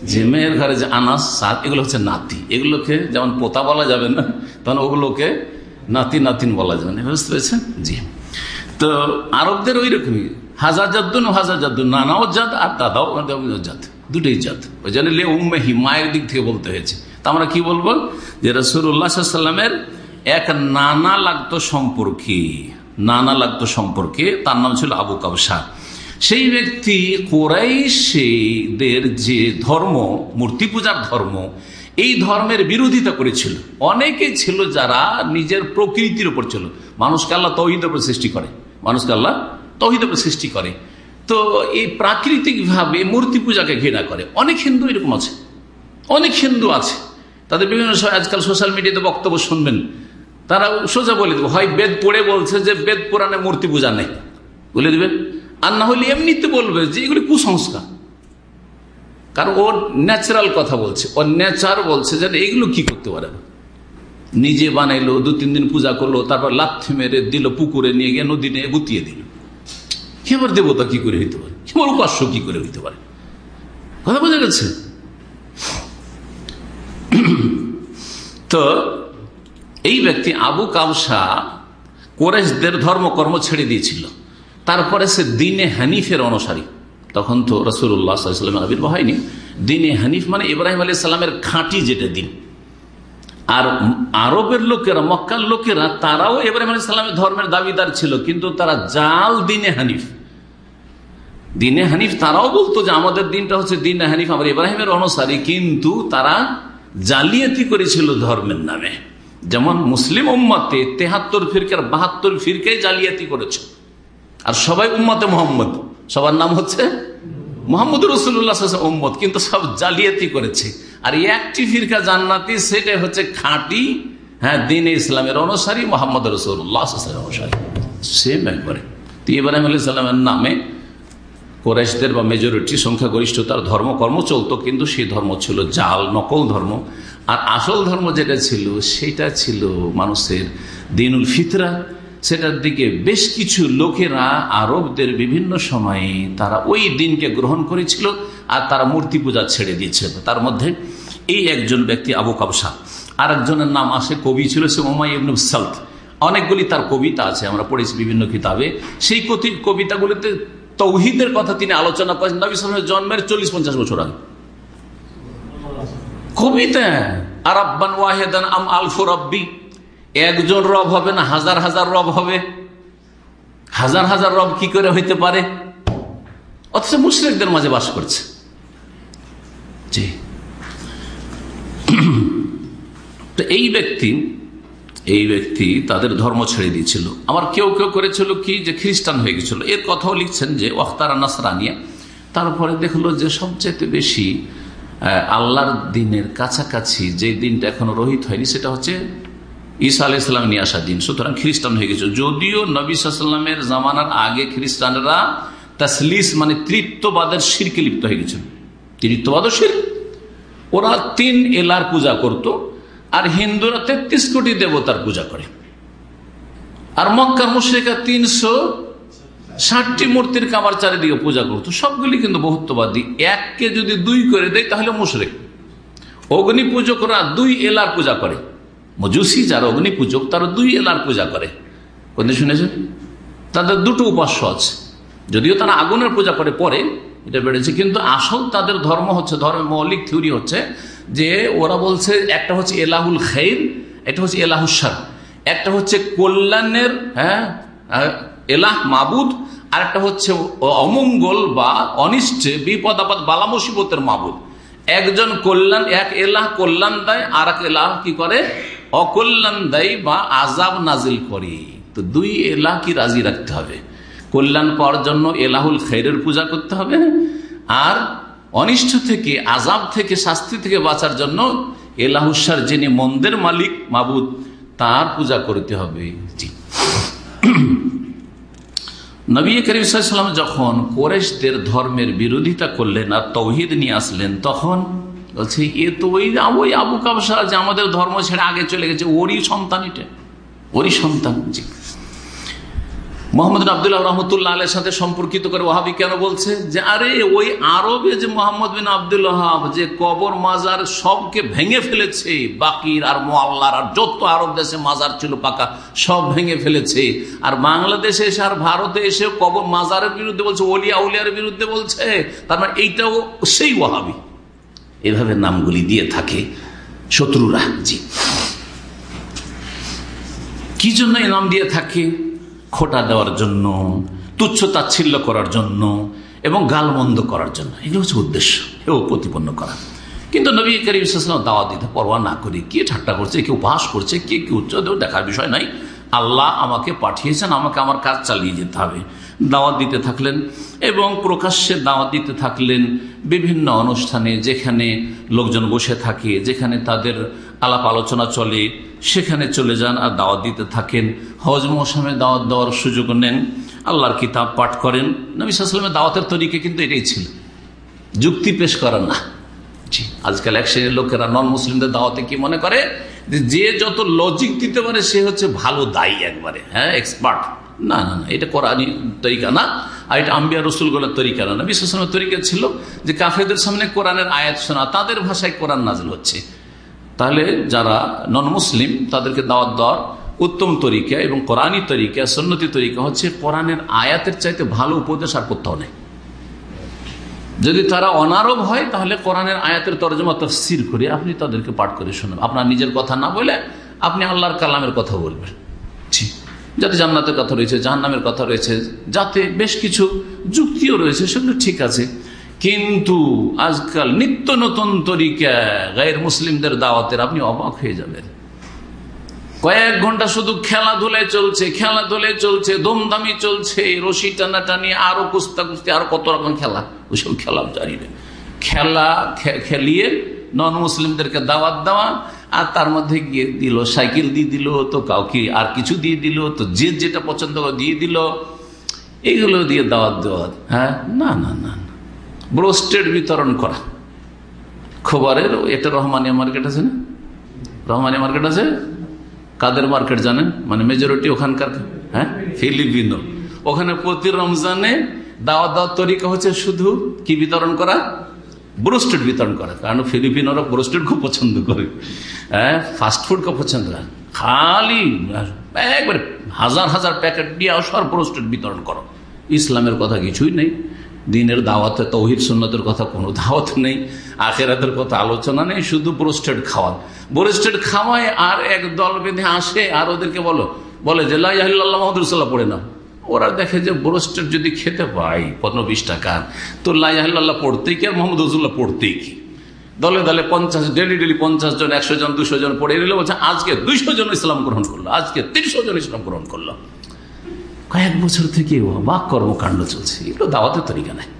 S1: যে মেয়ের ঘরে যে আনাস, সাত, এগুলো হচ্ছে নাতি। এগুলোকে যেমন পোতা বলা যাবে না তখন ওগুলোকে নাতি, নাতিন বলা যাবে না। বুঝতে পেরেছেন? জি। তো আরবদের ওই রকমই হাজার জাদ্দুন হাজার জাদ্দুন। নানাও জাত আর দাদাও জাত। দুটোই জাত। ওই জন্য লে উম্মেহি মায়ের দিক থেকে বলতে হয়েছে। তা আমরা কি বলব? যে রসুল্লাহামের এক নানা লাগতো সম্পর্কে। নানা লাগতো সম্পর্কে। তার নাম ছিল আবু কাবসা সেই ব্যক্তি কোরাইশেদের যে ধর্ম, মূর্তি পূজার ধর্ম, এই ধর্মের বিরোধিতা করেছিল। অনেকে ছিল যারা নিজের প্রকৃতির উপর ছিল। মানুষকে আল্লাহ তহিদ উপর সৃষ্টি করে। মানুষকে আল্লাহ তহিদ উপর সৃষ্টি করে। তো এই প্রাকৃতিক ভাবে মূর্তি পূজাকে ঘৃণা করে। অনেক হিন্দু এরকম আছে। অনেক হিন্দু আছে। তাদের বিভিন্ন সময় আজকাল সোশ্যাল মিডিয়াতে বক্তব্য শুনবেন। তারা সোজা বলে দেবে, হয় বেদ পড়ে বলছে যে বেদ পুরাণে মূর্তি পূজা নেই। বলে দেবে আর না হলে এমনিতে বলবে যে এগুলি কুসংস্কার। কারণ ওর ন্যাচারাল কথা বলছে। ওর ন্যাচার বলছে যে এইগুলো কি করতে পারে? নিজে বানাইলো, দু তিন দিন পূজা করল, তারপর লাথি মেরে দিল, পুকুরে নিয়ে গিয়ে নদী নিয়ে গুতিয়ে দিল। কেবার দেবতা কি করে হইতে পারে? কেবল উপাস্য কি করে হইতে পারে? কথা বোঝা গেছে? তো এই ব্যক্তি আবু কাবসা কোরেশদের ধর্মকর্ম ছেড়ে দিয়েছিল। তারপরে সে দিনে হানিফের অনুসারী। তখন তো রসুল্লাহামের আবির্ভাব হয়নি। দিনে হানিফ মানে ইব্রাহিম আলী সাল্লামের খাঁটি যেটা দিন। আর আরবের লোকেরা, মক্কার লোকেরা, তারাও ইব্রাহিম আলী সাল্লামের ধর্মের দাবিদার ছিল, কিন্তু তারা জাল দিনে হানিফ। দিনে হানিফ তারাও বলতো যে, আমাদের দিনটা হচ্ছে দিনে হানিফ, আমার ইব্রাহিমের অনুসারী। কিন্তু তারা জালিয়াতি করেছিল ধর্মের নামে। যেমন মুসলিম উম্মাতে তেহাত্তর ফিরকার, বাহাত্তর ফিরকাই জালিয়াতি করেছে। আর সবাই উম্মাতে মোহাম্মদ। সবার নাম হচ্ছে মোহাম্মদ রসুল্লাহ উম্মদ কিন্তু সব জালিয়াতি করেছে। আর একটি ফিরকা জান্নাতি, সেটাই হচ্ছে খাঁটি হ্যাঁ দিন ইসলামের অনুসারী মোহাম্মদ রসুল্লাহ অনুসারী। সেম একবারে। তো ইব্রাহিম আলী সাল্লামের নামে কোরাইশদের বা মেজরিটি সংখ্যাগরিষ্ঠতার ধর্ম কর্ম চলতো, কিন্তু সেই ধর্ম ছিল জাল, নকল ধর্ম। আর আসল ধর্ম যেটা ছিল, সেটা ছিল মানুষের দিনুল ফিতরা। সেটার দিকে বেশ কিছু লোকেরা আরবদের বিভিন্ন সময়ে তারা ওই দিনকে গ্রহণ করেছিল আর তারা মূর্তি পূজা ছেড়ে দিয়েছিল। তার মধ্যে এই একজন ব্যক্তি আবু কাবসা আর একজনের নাম আসে কবি ছিল সে ওমাই ইবনুল সালত। অনেকগুলি তার কবিতা আছে, আমরা পড়েছি বিভিন্ন কিতাবে। সেই কবিতাগুলিতে তৌহিদের কথা তিনি আলোচনা করেছেন। নবী সালামের জন্মের চল্লিশ পঞ্চাশ বছর আগে। কবিতা আর আব্বান ওয়াহেদান আম আলফু রব্বি। একজন রব হবে না, হাজার হাজার রব হবে। হাজার হাজার রব কি করে হইতে পারে? অথচ মুসলিমদের মাঝে বাস করছে। এই ব্যক্তি এই ব্যক্তি তাদের ধর্ম ছেড়ে দিয়েছিল। আমার কেউ কেউ করেছিল কি? যে খ্রিস্টান হয়ে গেছিল। এর কথাও লিখছেন যে ওখতারা নাসরানিয়া। তারপরে দেখল যে সবচেয়ে বেশি আল্লাহর দিনের কাছাকাছি যে দিনটা এখনও রহিত হয়নি, সেটা হচ্ছে ঈসা আলাহ ইসলাম নিয়ে আসা দিন। সুতরাং খ্রিস্টান হয়ে গেছে। যদিও নবী সাল্লামের জামানার আগে খ্রিস্টানরা তাসলিস মানে তৃত্ববাদের শিরকে লিপ্ত হয়ে গেছিল তৃত্ববাদ শির। ওরা তিন এলার পূজা করত আর হিন্দুরা তেত্রিশ কোটি দেবতার পূজা করে। আর মক্কার মুশ্রিকা তিনশো ষাটটি মূর্তির কামার চারিদিকে পূজা করতো। সবগুলি কিন্তু বহুত্ববাদী। এককে যদি দুই করে দেয়, তাহলে মুশরেক। অগ্নি পূজকরা দুই এলার পূজা করে। মজুসি যারা অগ্নি পূজক তারা দুই এলার পূজা করে। কোনদিন শুনেছেন? তাদের দুটো উপাস্য আছে। যদিও তারা আগুনের পূজা করে, পরে এটা বেড়েছে, কিন্তু আসল তাদের ধর্ম হচ্ছে ধর্মের মৌলিক থিওরি হচ্ছে যে ওরা বলছে একটা হচ্ছে এলাহুল খের একটা হচ্ছে এলাহুসার একটা হচ্ছে কল্যাণের হ্যাঁ এলাহ মাবুদ, আর একটা হচ্ছে অমঙ্গল বা অনিষ্টে, বিপদ আপদ, বালা মুসিবতের মাবুদ। একজন কল্যাণ, এক এলাহ কল্যাণ দেয় আর এক এলাহ কি করে? অকল্যাণ দেয় বা আজাব নাজিল করে। তো দুই এলাহ কি রাজি রাখতে হবে। কল্যাণ পাওয়ার জন্য এলাহুল খেরের পূজা করতে হবে আর অনিষ্ট থেকে আজাব থেকে, শাস্তি থেকে বাঁচার জন্য এলাহুসার যিনি মন্দের মালিক মাবুদ, তার পূজা করতে হবে। নবী করিম যখন কোরেশদের ধর্মের বিরোধিতা করলেন আর তৌহিদ নিয়ে আসলেন, তখন বলছে, এ তো ওই ওই আবু কাবসা যে আমাদের ধর্ম ছেড়ে আগে চলে গেছে, ওরই সন্তান এটা, ওরই সন্তান। জি। মোহাম্মদ আবদুল্লাহ রহমতুল্লাহ আলের সাথে সম্পর্কিত করে ওহাবি কেন বলছে যে, আরে ওই আরবে যে মোহাম্মদ বিন আবদুল্লাহ যে কবর মাজার সবকে ভেঙে ফেলেছে, বাকির আর মোয়াল্লার আর যত আরব দেশে মাজার ছিল পাকা, সব ভেঙে ফেলেছে। আর বাংলাদেশে এসে আর ভারতে এসে কবর মাজারের বিরুদ্ধে বলছে ওলিয়া উলিয়ার বিরুদ্ধে বলছে, তার মানে এইটাও সেই ওহাবি এভাবে নামগুলি দিয়ে থাকে শত্রুরা জি। কি জন্য এই নাম দিয়ে থাকে? খোটা দেওয়ার জন্য, তুচ্ছ তাচ্ছিল্য করার জন্য এবং গালমন্দ করার জন্য। এগুলো হচ্ছে উদ্দেশ্য, এও প্রতিপন্ন করা। কিন্তু নবী করিম দাওয়া দিতে পরোয়া না করি, কে ঠাট্টা করছে কেউ বাস করছে, কে কি উচ্চ দেখার বিষয় নাই। আল্লাহ আমাকে পাঠিয়েছেন, আমাকে আমার কাজ চালিয়ে যেতে হবে। দাওয়াত দিতে থাকলেন এবং প্রকাশ্যে দাওয়াত দিতে থাকলেন বিভিন্ন অনুষ্ঠানে যেখানে লোকজন বসে থাকে, যেখানে তাদের আলাপ আলোচনা চলে, সেখানে চলে যান আর দাওয়াত দিতে থাকেন। হজ মৌসুমে দাওয়াত দেওয়ার সুযোগ নেন, আল্লাহর কিতাব পাঠ করেন। নবী সাল্লামের দাওয়াতের তরিকে কিন্তু এটাই ছিল। যুক্তি পেশ করা না। আজকাল এক শ্রেণির লোকেরা নন মুসলিমদের দাওয়াতে কি মনে করে? যে যত লজিক দিতে পারে, সে হচ্ছে ভালো দায়ী একবারে হ্যাঁ এক্সপার্ট না না না, এটা কোরআনী তরিকা না, আর এটা আম্বিয়া রসুলগুলোর তরিকা না। বিশ্বাসনের তরিকা ছিল যে কাফেদের সামনে কোরআনের আয়াত শোনা, তাদের ভাষায় কোরআন নাজল হচ্ছে। তাহলে যারা নন মুসলিম তাদেরকে দাওয়াত দেওয়ার উত্তম তরিকা এবং কোরআনী তরিকা, সন্নতি তরিকা হচ্ছে কোরআনের আয়াতের চাইতে ভালো উপদেশ আর কোথাও নেই। যদি তারা অনারব হয়, তাহলে কোরআনের আয়াতের তর্জমা তফসির করে, আপনি তাদেরকে পাঠ করে শুনুন আপনার নিজের কথা না বলে আপনি আল্লাহর কালামের কথা বলবেন। যাতে জান্নাতের কথা রয়েছে, জাহান্নামের কথা রয়েছে, যাতে বেশ কিছু যুক্তিও রয়েছে, সেগুলো ঠিক আছে। কিন্তু আজকাল নিত্য নতুন তরিকা গায়ের মুসলিমদের দাওয়াতের আপনি অবাক হয়ে যাবেন। কয়েক ঘণ্টা শুধু খেলাধুলায় চলছে খেলাধুলায় চলছে, দমদামি চলছে, রশি টানাটানি, আরও কুস্তা কুস্তি, আরও কত রকম খেলা, ওইসব খেলা জানি না। খেলা খেলিয়ে নন মুসলিমদেরকে দাওয়াত দেওয়া আর তার মধ্যে গিয়ে দিল, সাইকেল দিয়ে দিল, তো কাউকে আর কিছু দিয়ে দিল, তো যে যেটা পছন্দ দিয়ে দিল। এইগুলো দিয়ে দাওয়াত দেওয়া হ্যাঁ? না না না ব্রোস্টেড বিতরণ করা। খবরের, এটা রহমানিয়া মার্কেট আছে না? রহমানিয়া মার্কেট আছে? কাদের মার্কেট জানেন? মানে মেজরিটি ওখানকার হ্যাঁ? ফিলিপিনো। ওখানে প্রতি রমজানে দাওয়া দাওয়াত তরিকা হচ্ছে শুধু কি বিতরণ করা? ব্রোস্টেড বিতরণ করে কারণ ফিলিপিনরা ব্রোস্টেড খুব পছন্দ করে হ্যাঁ ফাস্টফুড খুব পছন্দ করে খালি একবারে হাজার হাজার প্যাকেট দিয়ে সব ব্রোস্টেড বিতরণ করো ইসলামের কথা কিছুই নেই দিনের দাওয়াতে তৌহিদ সুন্নতের কথা কোনো দাওয়াত নেই আখেরাতের কথা আলোচনা নেই শুধু ব্রোস্টেড খাওয়া ব্রোস্টেড খাওয়ায় আর এক দল বেঁধে আসে আর ওদেরকে বলো বলে যে লাহ মাহদুল্লাহ পড়ে না ওরা দেখে যে ব্রোস্টেড যদি খেতে পাই পনেরো বিশ টাকা, তো লাইল্লাহ পড়তেই কি আর মোহাম্মদ রসুল্লাহ পড়তেই কি? দলে দলে পঞ্চাশ, ডেলি ডেলি পঞ্চাশ জন, একশো জন, দুশো জন পড়ে নিলে বলছে, আজকে দুইশো জন ইসলাম গ্রহণ করল, আজকে তিনশো জন ইসলাম গ্রহণ করল। কয়েক বছর থেকে অবাক কর্মকাণ্ড চলছে, এগুলো দাওয়াতের তরিকা নেয়,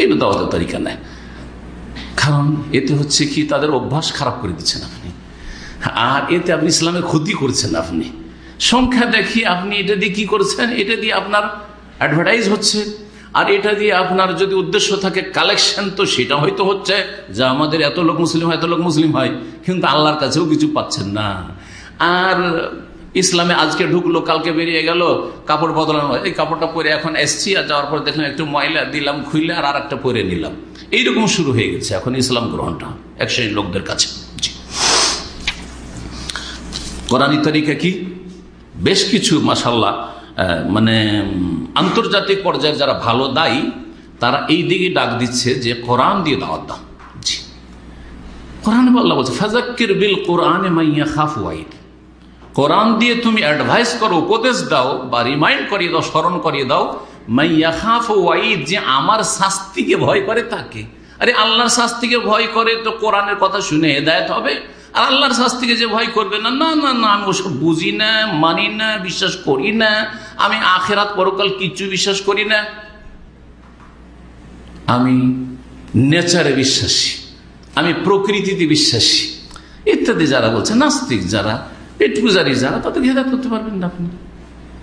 S1: এগুলো দাওয়াতের তরিকা নেয়। কারণ এতে হচ্ছে কি, তাদের অভ্যাস খারাপ করে দিচ্ছেন আপনি। আর এতে আপনি ইসলামের ক্ষতি করছেন আপনি। সংখ্যা দেখি আপনি এটা দিয়ে কি করছেন, এটা দিয়ে আপনার অ্যাডভার্টাইজ হচ্ছে। আর এটা দিয়ে আপনার যদি উদ্দেশ্য থাকে কালেকশন তো সেটা হয়তো হচ্ছে যে আমাদের এত লোক মুসলিম হয়, এত লোক মুসলিম হয়, কিন্তু আল্লাহর কাছেও কিছু পাচ্ছেন না। আর ইসলামে আজকে ঢুকলো, কালকে বেরিয়ে গেল, কাপড় বদলানো এই কাপড়টা পরে এখন এসছি, আর যাওয়ার পর দেখলাম একটু ময়লা দিলাম, খুইলে, আর আর একটা পরে নিলাম। এইরকম শুরু হয়ে গেছে এখন ইসলাম গ্রহণটা এক লোকদের কাছে। কোরআনী তরিকা কি? বেশ কিছু মাসাল্লাহ মানে আন্তর্জাতিক পর্যায়ে যারা ভালো দায়ী, তারা এই দিকে ডাক দিচ্ছে যে কোরআন দিয়ে দাওয়াত দাও। জি। কোরআন আল্লাহ বলছে ফাজাক্কির বিল কোরআনে মাইয়া খাফ ওয়াইদ। কোরআন দিয়ে তুমি অ্যাডভাইস করো, উপদেশ দাও, বা রিমাইন্ড করিয়ে দাও, স্মরণ করিয়ে দাও মাইয়া খাফ ওয়াইদ, যে আমার শাস্তিকে ভয় করে তাকে। আরে, আল্লাহর শাস্তিকে ভয় করে তো কোরআনের কথা শুনে হেদায়ত হবে? আর আল্লাহর শাস্তিকে যে ভয় করবে না না না না, আমি ওসব বুঝি না, মানি না, বিশ্বাস করি না, আমি আখেরাত পরকাল কিচ্ছু বিশ্বাস করি না। আমি নেচারে বিশ্বাসী, আমি প্রকৃতিতে বিশ্বাসী। ইত্যাদি যারা বলছে, নাস্তিক যারা পেট পূজারি যারা, তাদেরকে হেদায়ত করতে পারবেন না আপনি।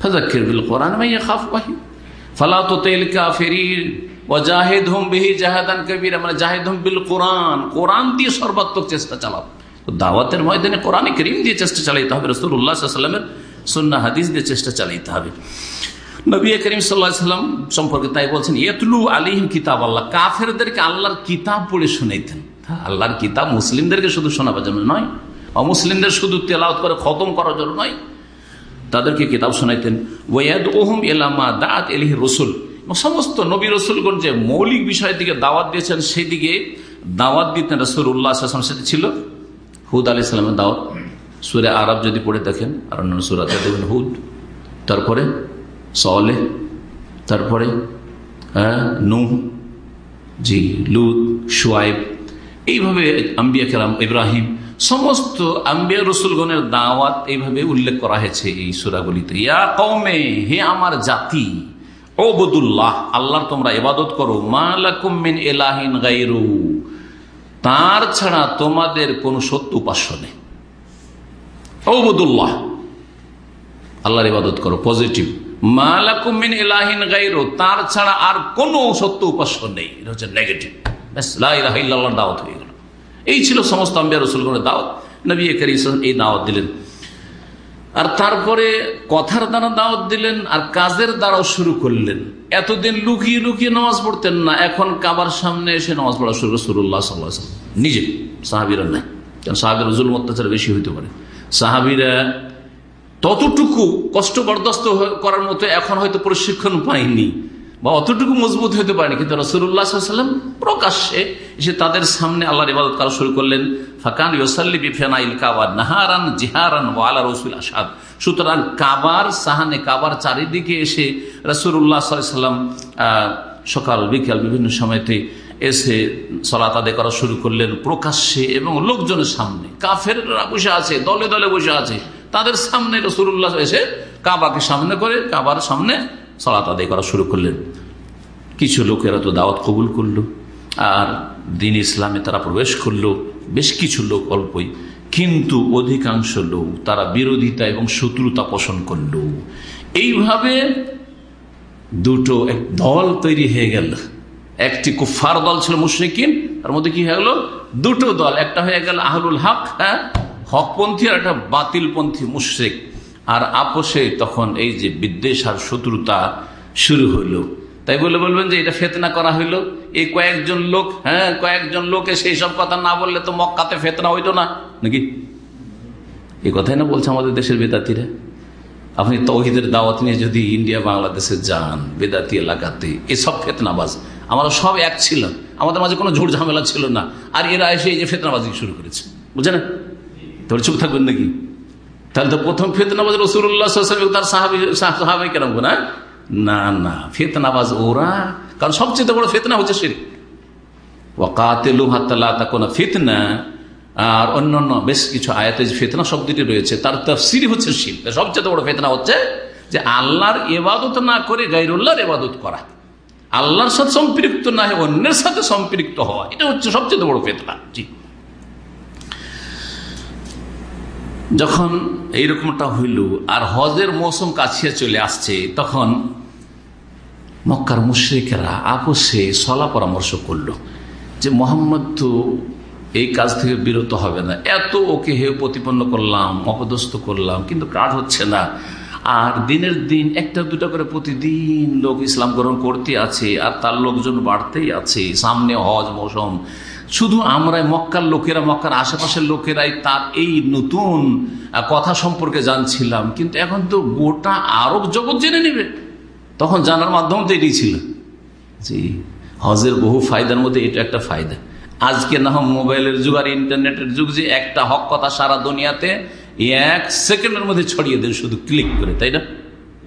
S1: ফাজাক্কির বিল কোরআন মাইয়া খাফ ফালা তো মানে বিল কোরআন। কোরআন দিয়ে সর্বাত্মক চেষ্টা চালাও। দাওয়াতের ময়দানে কোরআনে করিম দিয়ে চেষ্টা চালাইতে হবে রসুল্লাহামের সন্না হাদিস দিয়ে চেষ্টা চালাইতে হবে। নবী করিম সাল্লাম সম্পর্কে তাই বলছেন, ইয়তলু আলিহিম কিতাব আল্লাহ কাফেরদেরকে আল্লাহর কিতাব পড়ে শুনাইতেন। আল্লাহর কিতাব মুসলিমদেরকে শুধু শোনাবার জন্য নয়, অমুসলিমদের শুধু তেলাওত করে, খতম করার জন্য নয়, তাদেরকে কিতাব শোনাইতেন। ওয়াদ ওহম এলামা দাঁত এলিহ রসুল সমস্ত নবী রসুলগণ যে মৌলিক বিষয়ের দিকে দাওয়াত দিয়েছেন, সেই দিকে দাওয়াত দিতেন রসুল উল্লাহ সাথে ছিল। হুদ আলি সালামের দাওয়াত। সুরে আরব যদি পড়ে দেখেন, আর অন্যান্য সুরাতে দেখবেন হুদ, তারপরে সলে তারপরে নুহ, জি লুদ সোয়াইব এইভাবে আম্বিয়া কেরাম, ইব্রাহিম, সমস্ত আম্বিয়া রসুলগণের দাওয়াত এইভাবে উল্লেখ করা হয়েছে এই সুরাগুলিতে। ইয়া কৌমে হে আমার জাতি ও বদুল্লাহ আল্লাহর তোমরা ইবাদত করো মালাকুমিন এলাহিন গাইরু তার ছাড়া তোমাদের কোন সত্য উপাস্য নেই। ঔবদুল্লাহ আল্লাহর ইবাদত করো, পজিটিভ। মালাকুমিন এলাহিন গাইরো তার ছাড়া আর কোন সত্য উপাস্য নেই। এটা হচ্ছে নেগেটিভ। দাওয়াত হয়ে গেল। এই ছিল সমস্ত আম্বিয়া রসুলগণের দাওয়াত। নবী করি এই দাওয়াত দিলেন। আর তারপরে কথার দ্বারা দাওয়াত দিলেন আর কাজের দ্বারাও শুরু করলেন। এতদিন লুকিয়ে লুকিয়ে নামাজ পড়তেন না, এখন কাবার সামনে এসে নামাজ পড়া শুরু সুরুল্লাহ সাল্লাহ নিজে, সাহাবিরা নাই। কারণ সাহাবির জুল অত্যাচার বেশি হইতে পারে। সাহাবিরা ততটুকু কষ্ট বরদাস্ত করার মতো এখন হয়তো প্রশিক্ষণ পায়নি। বা অতটুকু মজবুত হতে পারেনি। কিন্তু রসুল্লাহাম প্রকাশ্যে এসে তাদের সামনে আল্লাহর ইবাদত করা শুরু করলেন। ফাকান ইসাল্লি বিফেনাইল কাবার নাহারান জিহারান ওয়ালা রসুল আসাদ সুতরাং কাবার সাহানে, কাবার চারিদিকে এসে রসুল্লাহ সাল্লাম সকাল, বিকাল বিভিন্ন সময়তে এসে সলাত আদায় করা শুরু করলেন প্রকাশ্যে এবং লোকজনের সামনে। কাফেররা বসে আছে, দলে দলে বসে আছে। তাদের সামনে রসুল্লাহ এসে কাবাকে সামনে করে, কাবার সামনে সলাত আদায় করা শুরু করলেন। কিছু লোকেরা তো দাওয়াত কবুল করল, আর দিন ইসলামে তারা প্রবেশ করল। বেশ কিছু লোক অল্পই, কিন্তু অধিকাংশ লোক তারা বিরোধিতা এবং শত্রুতা পোষণ করল। এইভাবে দুটো এক দল তৈরি হয়ে গেল। একটি কুফার দল ছিল মুশ্রিকিন, তার মধ্যে কি হয়ে গেল? দুটো দল, একটা হয়ে গেল আহলুল হক হ্যাঁ? হকপন্থী আর একটা বাতিলপন্থী মুশ্রিক। আর আপোষে তখন এই যে বিদ্বেষ আর শত্রুতা শুরু হইল। তাই বলে বলবেন যে এটা ফেতনা করা হইল। এই কয়েকজন লোক হ্যাঁ কয়েকজন লোকে সেই সব কথা না বললে তো মক্কাতে ফেতনা হইতো না। নাকি? এই কথাই না বলছে আমাদের দেশের বেদাতিরা। আপনি তৌহিদের দাওয়াত নিয়ে যদি ইন্ডিয়া, বাংলাদেশে যান, বেদাতি এলাকাতে, এসব ফেতনাবাজ, আমরা সব এক ছিল আমাদের মাঝে কোনো ঝুট ঝামেলা ছিল না। আর এরা এসে এই যে ফেতনাবাজি শুরু করেছে। বুঝে না তোর চুপ থাকবেন নাকি? তাহলে তো প্রথম ফেতনাবাজ রসুল্লাহ তার সাহাবি সাহাবাই কেন না না না ফেতনাবাজ ওরা, কারণ সবচেয়ে বড় ফেতনা হচ্ছে শির ওয়াকাতেলু হাত্তাল্লাহ তা কোনো ফিতনা, আর অন্যান্য বেশ কিছু আয়াতে ফেতনা শব্দটি রয়েছে, তার তফসিরি হচ্ছে শিল্প সবচেয়ে বড় ফেতনা হচ্ছে যে আল্লাহর এবাদত না করে গাইরুল্লাহর এবাদত করা। আল্লাহর সাথে সম্পৃক্ত না হয় অন্যের সাথে সম্পৃক্ত হওয়া, এটা হচ্ছে সবচেয়ে বড় ফেতনা। জি। যখন এইরকমটা হইল আর হজের মৌসুম কাছিয়ে চলে আসছে, তখন মক্কার মুশ্রিকেরা আপসে সলা পরামর্শ করল যে, মোহাম্মদ তো এই কাজ থেকে বিরত হবে না। এত ওকে হেউ প্রতিপন্ন করলাম, অপদস্থ করলাম, কিন্তু কাজ হচ্ছে না। আর দিনের দিন একটা দুটা করে প্রতিদিন লোক ইসলাম গ্রহণ করতে আছে, আর তার লোকজন বাড়তেই আছে। সামনে হজ, মৌসুম শুধু আমরাই, মক্কার লোকেরা, মক্কার আশেপাশের লোকেরাই তার এই নতুন কথা সম্পর্কে জানছিলাম। কিন্তু এখন তো গোটা আরব জগৎ জেনে নেবে। তখন জানার মাধ্যম তো এটাই ছিল। জি, হজের বহু ফায়দার মধ্যে এটা একটা ফায়দা। আজকে না হোক মোবাইলের যুগ আর ইন্টারনেটের যুগ যে একটা হক কথা সারা দুনিয়াতে এক সেকেন্ডের মধ্যে ছড়িয়ে দেন শুধু ক্লিক করে, তাই না?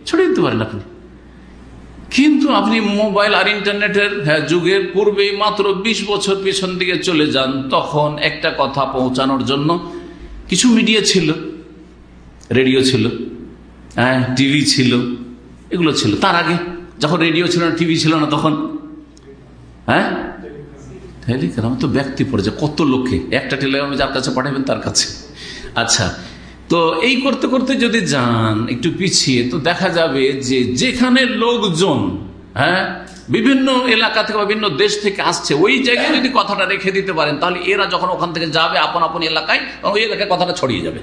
S1: ছড়িয়ে দিতে পারেন আপনি। কিন্তু আপনি মোবাইল আর ইন্টারনেটের হ্যাঁ, যুগের পূর্বে মাত্র ২০ বছর পেছন দিকে চলে যান তখন একটা কথা পৌঁছানোর জন্য কিছু মিডিয়া ছিল রেডিও ছিল হ্যাঁ টিভি ছিল এগুলো ছিল। তার আগে যখন রেডিও ছিল না টিভি ছিল না তখন হ্যাঁ? টেলিগ্রাম তো ব্যক্তি পড়ে যায় কত লোকে একটা টেলিগ্রাম যার কাছে পাঠাবেন তার কাছে। আচ্ছা তো এই করতে করতে যদি যান, একটু পিছিয়ে, তো দেখা যাবে যে যেখানে লোকজন হ্যাঁ বিভিন্ন এলাকা থেকে বিভিন্ন দেশ থেকে আসছে, ওই জায়গায় যদি কথাটা রেখে দিতে পারেন, তাহলে এরা যখন ওখান থেকে যাবে আপন আপন এলাকায়, তখন ওই এলাকায় কথাটা ছড়িয়ে যাবে।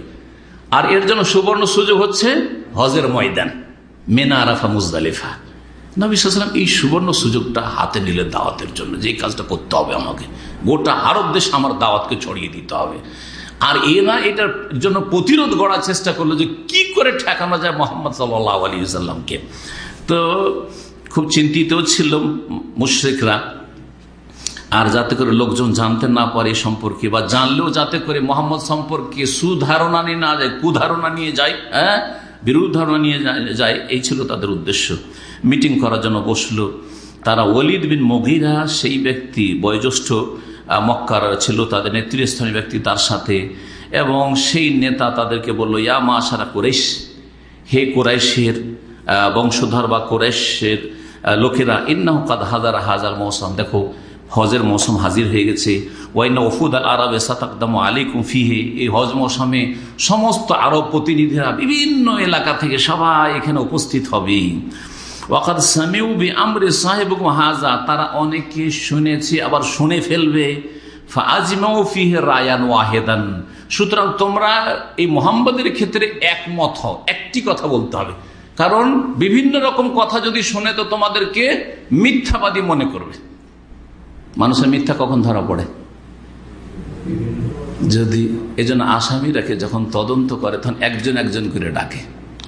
S1: আর এর জন্য সুবর্ণ সুযোগ হচ্ছে হজের ময়দান, মেনা, আরাফা, মুজদালিফা। নবীলাম এই সুবর্ণ সুযোগটা হাতে নিলে দাওয়াতের জন্য, যে কাজটা করতে হবে আমাকে। গোটা আরব দেশ আমার দাওয়াতকে ছড়িয়ে দিতে হবে। আর এরা এটার জন্য প্রতিরোধ গড়ার চেষ্টা করল যে কি করে ঠেকানো যায় মোহাম্মদ সাল্লাহ আলী সাল্লামকে তো খুব চিন্তিত ছিল মুশ্রিকরা। আর যাতে করে লোকজন জানতে না পারে সম্পর্কে বা জানলেও যাতে করে মোহাম্মদ সম্পর্কে সুধারণা নিয়ে না যায়, কুধারণা নিয়ে যায় হ্যাঁ? বিরোধ ধারণা নিয়ে যায় এই ছিল তাদের উদ্দেশ্য। মিটিং করার জন্য বসল। তারা ওলিদ বিন মগিরা, সেই ব্যক্তি, বয়োজ্যেষ্ঠ মক্কার ছিল, তাদের নেতৃস্থানীয় ব্যক্তি তার সাথে। এবং সেই নেতা তাদেরকে বলল, ইয়া মা সারা কোরেশ হে কোরাইশের বংশধর বা কোরাইশের লোকেরা ইন্না কাদ হাজার হাজার মৌসুম। দেখো, হজের মৌসুম হাজির হয়ে গেছে। ওয়াইনা ওফুদ আল আরব সাতাকদাম আলী কুফিহে এই হজ মৌসুমে সমস্ত আরব প্রতিনিধিরা বিভিন্ন এলাকা থেকে সবাই এখানে উপস্থিত হবে ওয়াকাদ সামিউবি আমরে সাহেব হাজা, তারা অনেকে শুনেছে, আবার শুনে ফেলবে। রায়ান ওয়াহেদান। সুতরাং তোমরা এই মোহাম্মদের ক্ষেত্রে একমত হও, একটি কথা বলতে হবে। কারণ বিভিন্ন রকম কথা যদি শুনে, তো তোমাদেরকে মিথ্যাবাদী মনে করবে। মানুষের মিথ্যা কখন ধরা পড়ে? যদি এজন্য আসামিরাকে যখন তদন্ত করে, তখন একজন একজন করে ডাকে।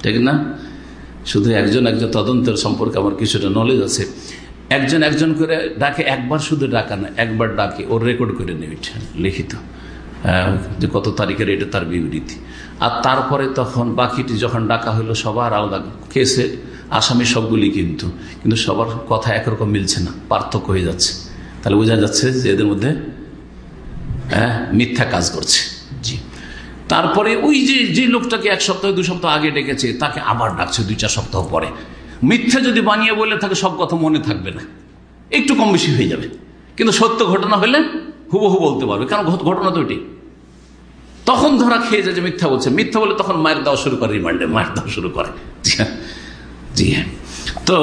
S1: ঠিক না? শুধু একজন একজন তদন্তের সম্পর্কে আমার কিছুটা নলেজ আছে। একজন একজন করে ডাকে, একবার শুধু ডাকা না, একবার ডাকে, ওর রেকর্ড করে নেবে লিখিত। যে কত তারিখের এটা তার বিবৃতি। আর তারপরে তখন বাকিটি যখন ডাকা হলো, সবার আলাদা কেসে, আসামি সবগুলি কিন্তু কিন্তু সবার কথা একরকম মিলছে না, পার্থক্য হয়ে যাচ্ছে। তাহলে বোঝা যাচ্ছে যে এদের মধ্যে হ্যাঁ মিথ্যা কাজ করছে। জি। তারপরে ওই যে যে লোকটাকে এক সপ্তাহ, দু সপ্তাহ আগে ডেকেছে, তাকে আবার ডাকছে দুই চার সপ্তাহ পরে। মিথ্যা যদি বানিয়ে বলে থাকে সব কথা মনে থাকবে না। একটু কম বেশি হয়ে যাবে। কিন্তু সত্য ঘটনা হলে হুবহু বলতে পারবে, কারণ ঘটনা তো এটি তখন ধরা খেয়ে যায় যে মিথ্যা বলছে। মিথ্যা বলে তখন মায়ের দেওয়া শুরু করে রিমান্ডে মায়ের দেওয়া শুরু করে। জি হ্যাঁ। তো,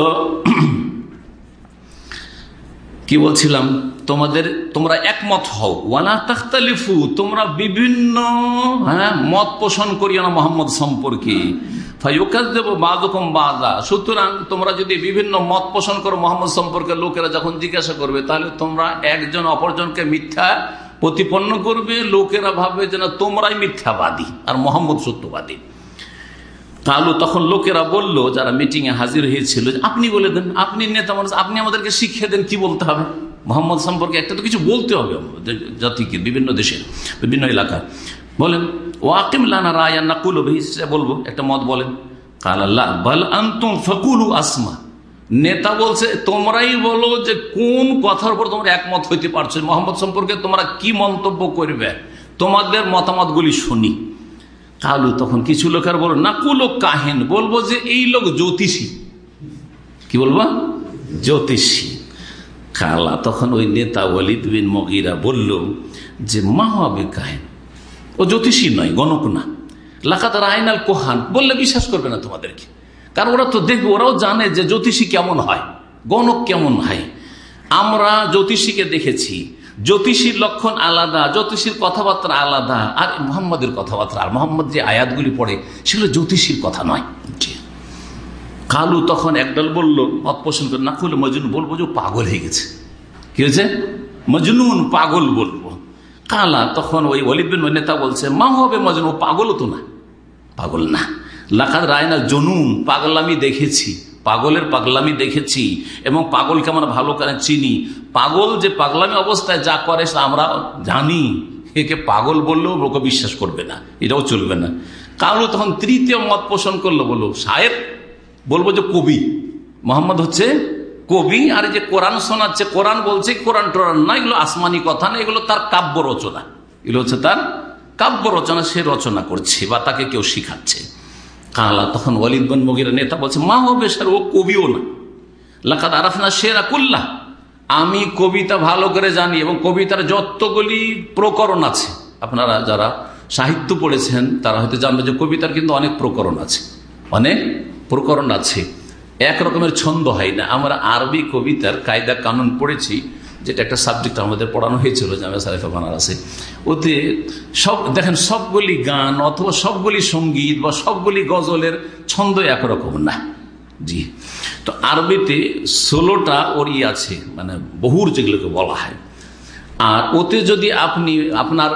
S1: কি বলছিলাম? তোমাদের, তোমরা একমত হও। ওয়ালা তাখতালিফু, তোমরা বিভিন্ন হ্যাঁ মত পোষণ করিও না মোহাম্মদ সম্পর্কে। সুতরাং তোমরা যদি বিভিন্ন মত পোষণ করো মোহাম্মদ সম্পর্কে, লোকেরা যখন জিজ্ঞাসা করবে, তাহলে তোমরা একজন অপরজনকে মিথ্যা প্রতিপন্ন করবে, লোকেরা ভাববে যে না তোমরাই মিথ্যাবাদী আর মোহাম্মদ সত্যবাদী। তাহলে তখন লোকেরা বলল, যারা মিটিং এ হাজির হয়েছিল, আপনি বলে দেন, আপনি নেতা মানুষ, আপনি আমাদেরকে শিখিয়ে দেন কি বলতে হবে? মোহাম্মদ সম্পর্কে একটা তো কিছু বলতে হবে জাতিকে বিভিন্ন দেশের বিভিন্ন এলাকায়। বলেন, ওয়াকিম লানা রায় নাকুল বলব, একটা মত বলেন। কাল আল্লাহ বল ফকুলু আসমা নেতা বলছে, তোমরাই বলো যে কোন কথার উপর তোমরা একমত হইতে পারছ। মোহাম্মদ সম্পর্কে তোমরা কি মন্তব্য করবে? তোমাদের মতামতগুলি শুনি। কালু তখন কিছু লোকের বলো নাকুলো কাহিন বলব যে এই লোক জ্যোতিষী। কি বলব? জ্যোতিষী। কালা তখন ওই নেতা ওয়ালিদ বিন মগিরা বলল যে মা হবে কাহেন। ও জ্যোতিষী নয়, গণক না। লাকাতার আইনাল কোহান, বললে বিশ্বাস করবে না তোমাদেরকে। কারণ ওরা তো দেখবে, ওরাও জানে যে জ্যোতিষী কেমন হয়, গণক কেমন হয়। আমরা জ্যোতিষীকে দেখেছি, জ্যোতিষীর লক্ষণ আলাদা, জ্যোতিষীর কথাবার্তা আলাদা। আর মোহাম্মদের কথাবার্তা, আর মোহাম্মদ যে আয়াতগুলি পড়ে, সেগুলো জ্যোতিষীর কথা নয়। কালু তখন একদল বলল, মত পোষণ করে না খুলে মজুন বলব যে পাগল হয়ে গেছে। কি হয়েছে? মজনুন পাগল বলব। কালা তখন ওই অলিবিন নেতা বলছে, মা হবে মজন, ও পাগলও তো না। পাগল না। লাখাত রায়না জনুন, পাগলামি দেখেছি, পাগলের পাগলামি দেখেছি, এবং পাগলকে আমরা ভালো করে চিনি। পাগল যে পাগলামি অবস্থায় যা করে সে আমরা জানি। একে পাগল বললেও লোকে বিশ্বাস করবে না, এটাও চলবে না। কারও তখন তৃতীয় মত পোষণ করল, বলল, সাহেব বলব যে কবি। মোহাম্মদ হচ্ছে কবি, আর যে কোরআন শোনাচ্ছে, কোরআন বলছে, কোরআন টোরান না এগুলো আসমানি কথা না, এগুলো তার কাব্য রচনা। এগুলো হচ্ছে তার কাব্য রচনা, সে রচনা করছে বা তাকে কেউ শিখাচ্ছে। কালা তখন ওয়ালিদ বিন মগিরা নেতা বলছে, মা হবে স্যার ও কবিও না। লাকাত আরাফনা শেরা কুল্লা আমি কবিতা ভালো করে জানি এবং কবিতার যতগুলি প্রকরণ আছে। আপনারা যারা সাহিত্য পড়েছেন, তারা হয়তো জানবে যে কবিতার কিন্তু অনেক প্রকরণ আছে। অনেক প্রকরণ আছে। এক রকমের ছন্দ হয় না। আমরা আরবি কবিতার কায়দা কানুন পড়েছি, যেটা একটা সাবজেক্ট আমাদের পড়ানো হয়েছিল জামিয়া সারিফা বানারসে। ওতে সব, দেখেন, সবগুলি গান অথবা সবগুলি সংগীত বা সবগুলি গজলের ছন্দ একরকম না। জি। তো আরবিতে ষোলোটা ওরই আছে মানে বহুর যেগুলোকে বলা হয়। আর ওতে যদি আপনি, আপনার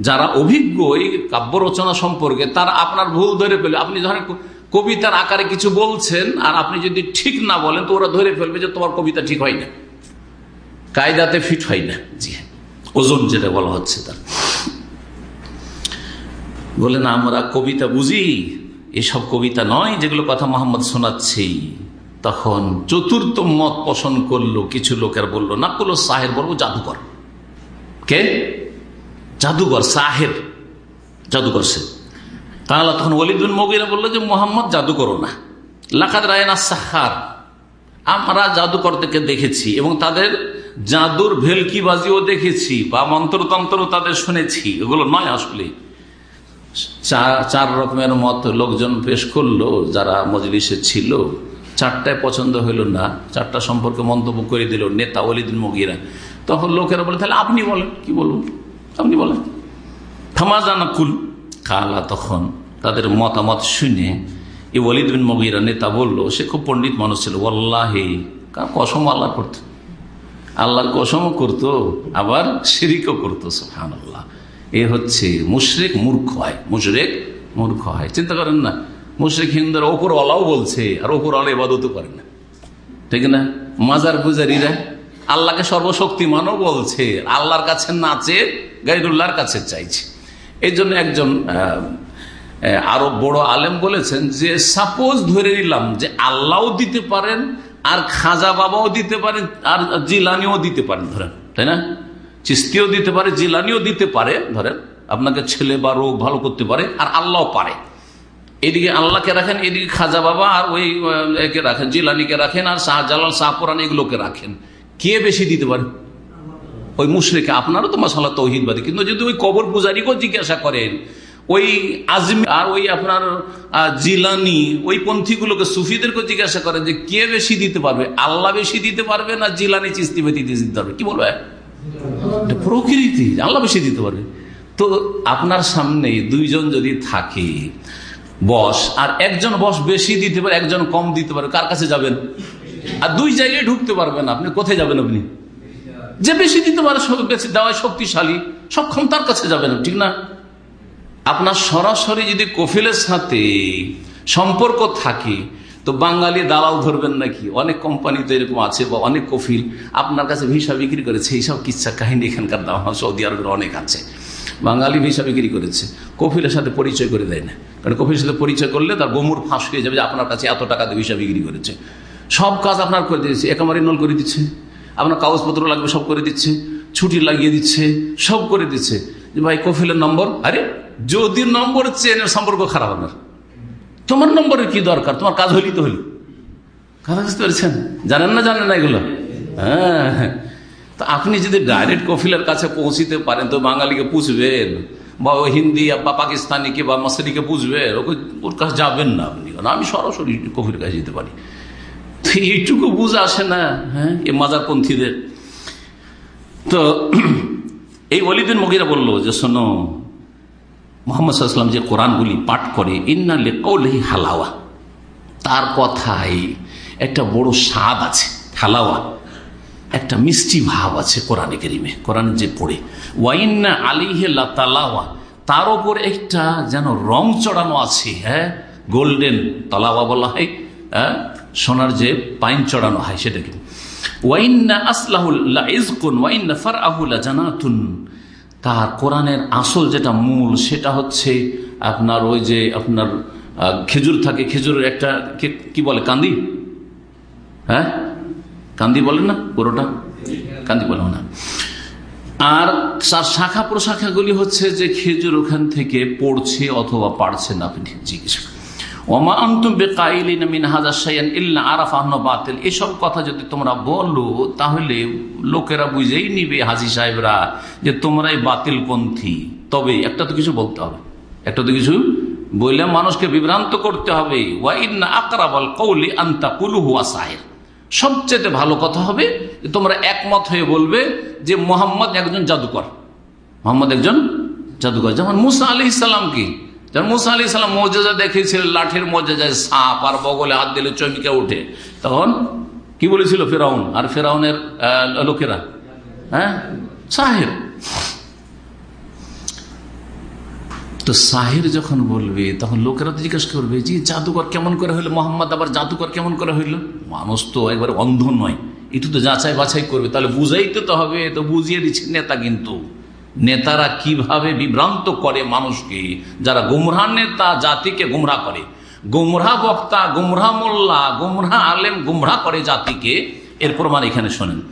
S1: যারা অভিজ্ঞ এই কাব্য রচনা সম্পর্কে, তারা আপনার ভুল ধরে পেলে আপনি ধরেন কবিতার আকারে কিছু বলছেন, আর আপনি যদি ঠিক না বলেন, তো ওরা ধরে ফেলবে যে তোমার কবিতা ঠিক হয় না। কায়দাতে ফিট হয় না। জি হ্যাঁ। ওজন যেটা বলা হচ্ছে তার। বলেন, আমরা কবিতা বুঝি, এসব কবিতা নয় যেগুলো কথা মোহাম্মদ শোনাচ্ছি তখন চতুর্থ মত পোষণ করল, কিছু লোকের বলল, না করল সাহের বলব, জাদুকর। কে? জাদুকর, সাহের। জাদুকর সে। তাহলে তখন ওলিদুল মগিরা বলল যে, মোহাম্মদ জাদু করো না। লাখাদ রায়না সাহার। আমরা জাদুকরদেরকে দেখেছি এবং তাদের জাদুর ভেলকিবাজিও দেখেছি বা মন্ত্রতন্ত্র তাদের শুনেছি। এগুলো নয় আসলে। চার রকমের মত লোকজন পেশ করল, যারা মজলিসে ছিল। চারটায় পছন্দ হইল না। চারটা সম্পর্কে মন্তব্য করে দিল নেতা অলিদিন মগিরা। তখন লোকেরা বলে, তাহলে আপনি বলেন, কি বলুন? আপনি বলেন। থামাজানা কুল কালা তখন তাদের মতামত শুনে এই ওয়ালিদ বিন মগিরা নেতা বলল, সে খুব পণ্ডিত মানুষ ছিল ওল্লাহে কসম আল্লাহ করতো। আল্লাহর কসমও করতো, আবার শিরিকও করতো সুহান আল্লাহ এ হচ্ছে মুশরেক মূর্খ হয়, মুশরেক মূর্খ হয়। চিন্তা করেন না, মুশরেক হিন্দুরা ওপর আলাও বলছে, আর ওপর আলো এবাদতও করে না। ঠিক না? মাজার পূজারীরা আল্লাহকে সর্বশক্তিমানও বলছে আল্লাহর কাছে নাচে, গাইরুল্লাহর কাছে চাইছে। এই জন্য একজন আরও বড় আলেম বলেছেন যে সাপোজ ধরে নিলাম যে আল্লাহও দিতে পারেন, আর খাজা বাবাও দিতে পারেন, আর জিলানিও দিতে পারেন, ধরেন, তাই না? চিস্তিও দিতে পারে, জিলানিও দিতে পারে, ধরেন, আপনাকে ছেলে বা রোগ ভালো করতে পারে, আর আল্লাহ পারে। এদিকে আল্লাহকে রাখেন, এদিকে খাজা বাবা, আর ওই একে রাখেন, জিলানিকে রাখেন, আর শাহজালাল শাহপুরান এগুলোকে রাখেন। কে বেশি দিতে পারে? ওই মুশরিকে, আপনারও তো মশালা তৌহিদবাদী কিন্তু যদি ওই কবর পূজারীকেও জিজ্ঞাসা করেন ওই আজমি আর ওই আপনার জিলানি, ওই পন্থীগুলোকে সুফিদেরকে জিজ্ঞাসা করে যে কে বেশি দিতে পারবে? আল্লাহ বেশি দিতে পারবে না জিলানি চিস্তি দিতে পারবে কি বলবে? প্রকৃতি, আল্লাহ বেশি দিতে পারবে। তো আপনার সামনে দুইজন যদি থাকে, বস, আর একজন বস বেশি দিতে পারে, একজন কম দিতে পারে, কার কাছে যাবেন? আর দুই জায়গায় ঢুকতে পারবেন আপনি, কোথায় যাবেন আপনি? যে বেশি দিতে পারে দেওয়ায় শক্তিশালী, সক্ষম তার কাছে যাবেন, ঠিক না? আপনার সরাসরি যদি কফিলের সাথে সম্পর্ক থাকে, তো বাঙালি দালাল ধরবেন নাকি? অনেক কোম্পানি তো এরকম আছে বা অনেক কফিল আপনার কাছে ভিসা বিক্রি করেছে। এইসব কিচ্ছা কাহিনী এখানকার দাম সৌদি আরবের অনেক আছে। বাঙালি ভিসা বিক্রি করেছে। কফিলের সাথে পরিচয় করে দেয় না। কারণ কফিলের সাথে পরিচয় করলে তার গোমুর ফাঁস হয়ে যাবে যে আপনার কাছে এত টাকাতে ভিসা বিক্রি করেছে। সব কাজ আপনার করে দিয়েছে। একেবারে নল করে দিচ্ছে। আপনার কাগজপত্র লাগবে, সব করে দিচ্ছে। ছুটি লাগিয়ে দিচ্ছে। সব করে দিচ্ছে। ভাই কফিলের নম্বর? আরে, যদি নম্বর চেনের সম্পর্ক খারাপ আপনার তোমার নম্বরের কি দরকার? তোমার কাজ হইলি তো হইল। কথা বুঝতে পেরেছেন জানেন না জানেন না এগুলো? হ্যাঁ তো আপনি যদি ডাইরেক্ট কফিলের কাছে পৌঁছিতে পারেন, তো বাঙালিকে পুষবেন। বা হিন্দি বা পাকিস্তানিকে বা মসরিকে পুষবেন। ওকে, ওর কাছে যাবেন না আপনি। আমি সরাসরি কফির কাছে যেতে পারি। তো এইটুকু বুঝ আসে না হ্যাঁ এই মাজারপন্থীদের। তো এই অলিদিন মগিরা বলল যে, শোনো, মোহাম্মদ সাল্লাম যে কোরআনগুলি পাঠ করে, ইন্না লেকৌলহি হালাওয়া। তার কথায় একটা বড় স্বাদ আছে, হালাওয়া। একটা মিষ্টি ভাব আছে কোরআনে কেরিমে, কোরআন যে পড়ে। ওয়াইন্না আলিহে লাতালাওয়া। তার ওপর একটা যেন রং চড়ানো আছে হ্যাঁ? গোল্ডেন তালাওয়া বলা হয় হ্যাঁ? সোনার যে পাইন চড়ানো হয় সেটাকে। তার কোরআনের আসল যেটা মূল সেটা হচ্ছে আপনার ওই যে আপনার খেজুর থাকে, খেজুরের একটা কি বলে, কান্দি? হ্যাঁ? কান্দি বলেন না, পুরোটা? কান্দি বলে না। আর শাখা প্রশাখাগুলি হচ্ছে যে খেজুর ওখান থেকে পড়ছে অথবা পাড়ছে না, আপনি জিজ্ঞেস ওমা আন্তুম বেকাইলিন মিন হাজার সাইয়ান ইল্লা আরাফ বাতিল। এসব কথা যদি তোমরা বলো, তাহলে লোকেরা বুঝেই নিবে হাজি সাহেবরা যে তোমরাই বাতিল পন্থী তবে একটা তো কিছু বলতে হবে। একটা তো কিছু বললে মানুষকে বিভ্রান্ত করতে হবে। ওয়াইন্না আকরাবল কৌলি আন্তা কুলু সাহেব সবচেয়ে ভালো কথা হবে তোমরা একমত হয়ে বলবে যে মোহাম্মদ একজন জাদুকর। মোহাম্মদ একজন জাদুকর। যেমন মুসা আলি ইসলাম কি? যেমন মুসা আলি ইসলাম মজেজা দেখেছিলেন লাঠির মজেজায় সাপ আর বগলে হাত দিলে চমকে উঠে। তখন কি বলেছিল ফেরাউন? আর ফেরাউনের লোকেরা? হ্যাঁ? সাহের। তো সাহের যখন বলবে, তখন লোকেরা তো জিজ্ঞেস করবে যে জাদুকর কেমন করে হইল? মোহাম্মদ আবার জাদুকর কেমন করে হইল? মানুষ তো একবার অন্ধ নয়। একটু তো যাচাই বাছাই করবে, তাহলে বুঝাইতে তো হবে, তো বুঝিয়ে দিচ্ছে নেতা কিন্তু। নেতারা কীভাবে বিভ্রান্ত করে মানুষকে, যারা গুমরাহ নেতা জাতিকে গুমরা করে। গুমরা বক্তা গুমরা মোল্লা গুমরা আলেম গুমরা করে জাতিকে। এর প্রমাণ এখানে শোনেন।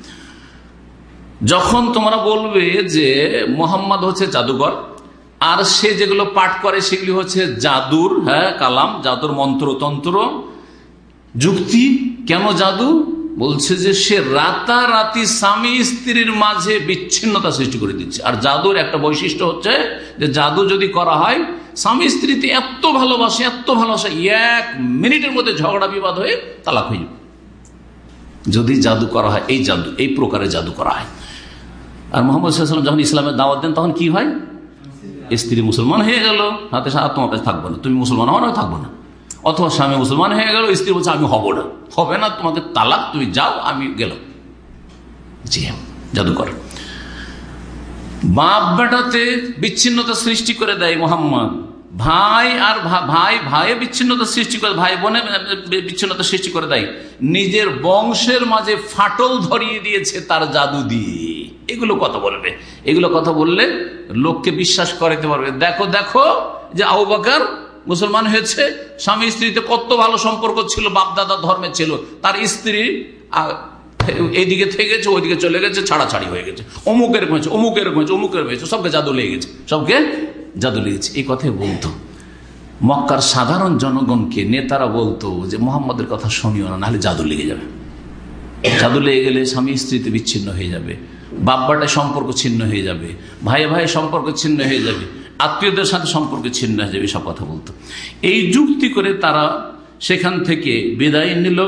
S1: যখন তোমরা বলবে যে মোহাম্মদ হচ্ছে জাদুঘর, আর সে যেগুলো পাঠ করে সেগুলি হচ্ছে জাদুর হ্যাঁ কালাম, জাদুর মন্ত্রতন্ত্র। যুক্তি, কেন জাদু? বলছে যে সে রাতারাতি স্বামী স্ত্রীর মাঝে বিচ্ছিন্নতা সৃষ্টি করে দিচ্ছে। আর জাদুর একটা বৈশিষ্ট্য হচ্ছে যে জাদু যদি করা হয়, স্বামী স্ত্রীতে এত ভালোবাসে এত ভালোবাসে, এক মিনিটের মধ্যে ঝগড়া বিবাদ হয়ে তালাক হয়ে যাবে। যদি জাদু করা হয়, এই জাদু, এই প্রকারে জাদু করা হয়। আর মোহাম্মদ সাল্লাম যখন ইসলামের দাওয়াত দেন, তখন কি হয়? স্ত্রী মুসলমান হয়ে গেল। হাতে সাথে তোমার কাছে থাকব না। তুমি মুসলমান না, থাকব না। অথবা স্বামী মুসলমান হয়ে গেল, স্ত্রী বলছে, আমি হব না। হবে না তোমাকে তালাক, তুমি যাও, আমি গেল জি জাদুকর। বাপ বেটাতে বিচ্ছিন্নতা সৃষ্টি করে দেয় মোহাম্মদ। ভাই আর ভাই, ভাইয়ে বিচ্ছিন্নতা সৃষ্টি করে, ভাই বোনে বিচ্ছিন্নতা সৃষ্টি করে দেয়। নিজের বংশের মাঝে ফাটল ধরিয়ে দিয়েছে তার জাদু দিয়ে। এগুলো কথা বলবে। এগুলো কথা বললে লোককে বিশ্বাস করাতে পারবে। দেখো দেখো যে বাকার মুসলমান হয়েছে, স্বামী স্ত্রীতে কত ভালো সম্পর্ক ছিল, বাপদাদা ধর্মে ছিল, তার স্ত্রী এইদিকে থেকে গেছে ওইদিকে চলে গেছে, ছাড়াছাড়ি হয়ে গেছে। অমুকের হয়েছে অমুকের হয়েছে অমুকের হয়েছে সবকে জাদু লেগে গেছে সবকে জাদু লেগেছে। এই কথাই বলতো। মক্কার সাধারণ জনগণকে, নেতারা বলতো যে, মোহাম্মদের কথা শুনিও না, নাহলে জাদু লেগে যাবে। জাদু লেগে গেলে স্বামী স্ত্রীতে বিচ্ছিন্ন হয়ে যাবে। বাব্বাটায় সম্পর্ক ছিন্ন হয়ে যাবে। ভাই ভাই সম্পর্ক ছিন্ন হয়ে যাবে। আত্মীয়দের সাথে সম্পর্ক ছিন্ন হয়ে যাবে সব কথা বলতো। এই যুক্তি করে তারা সেখান থেকে বিদায় নিল,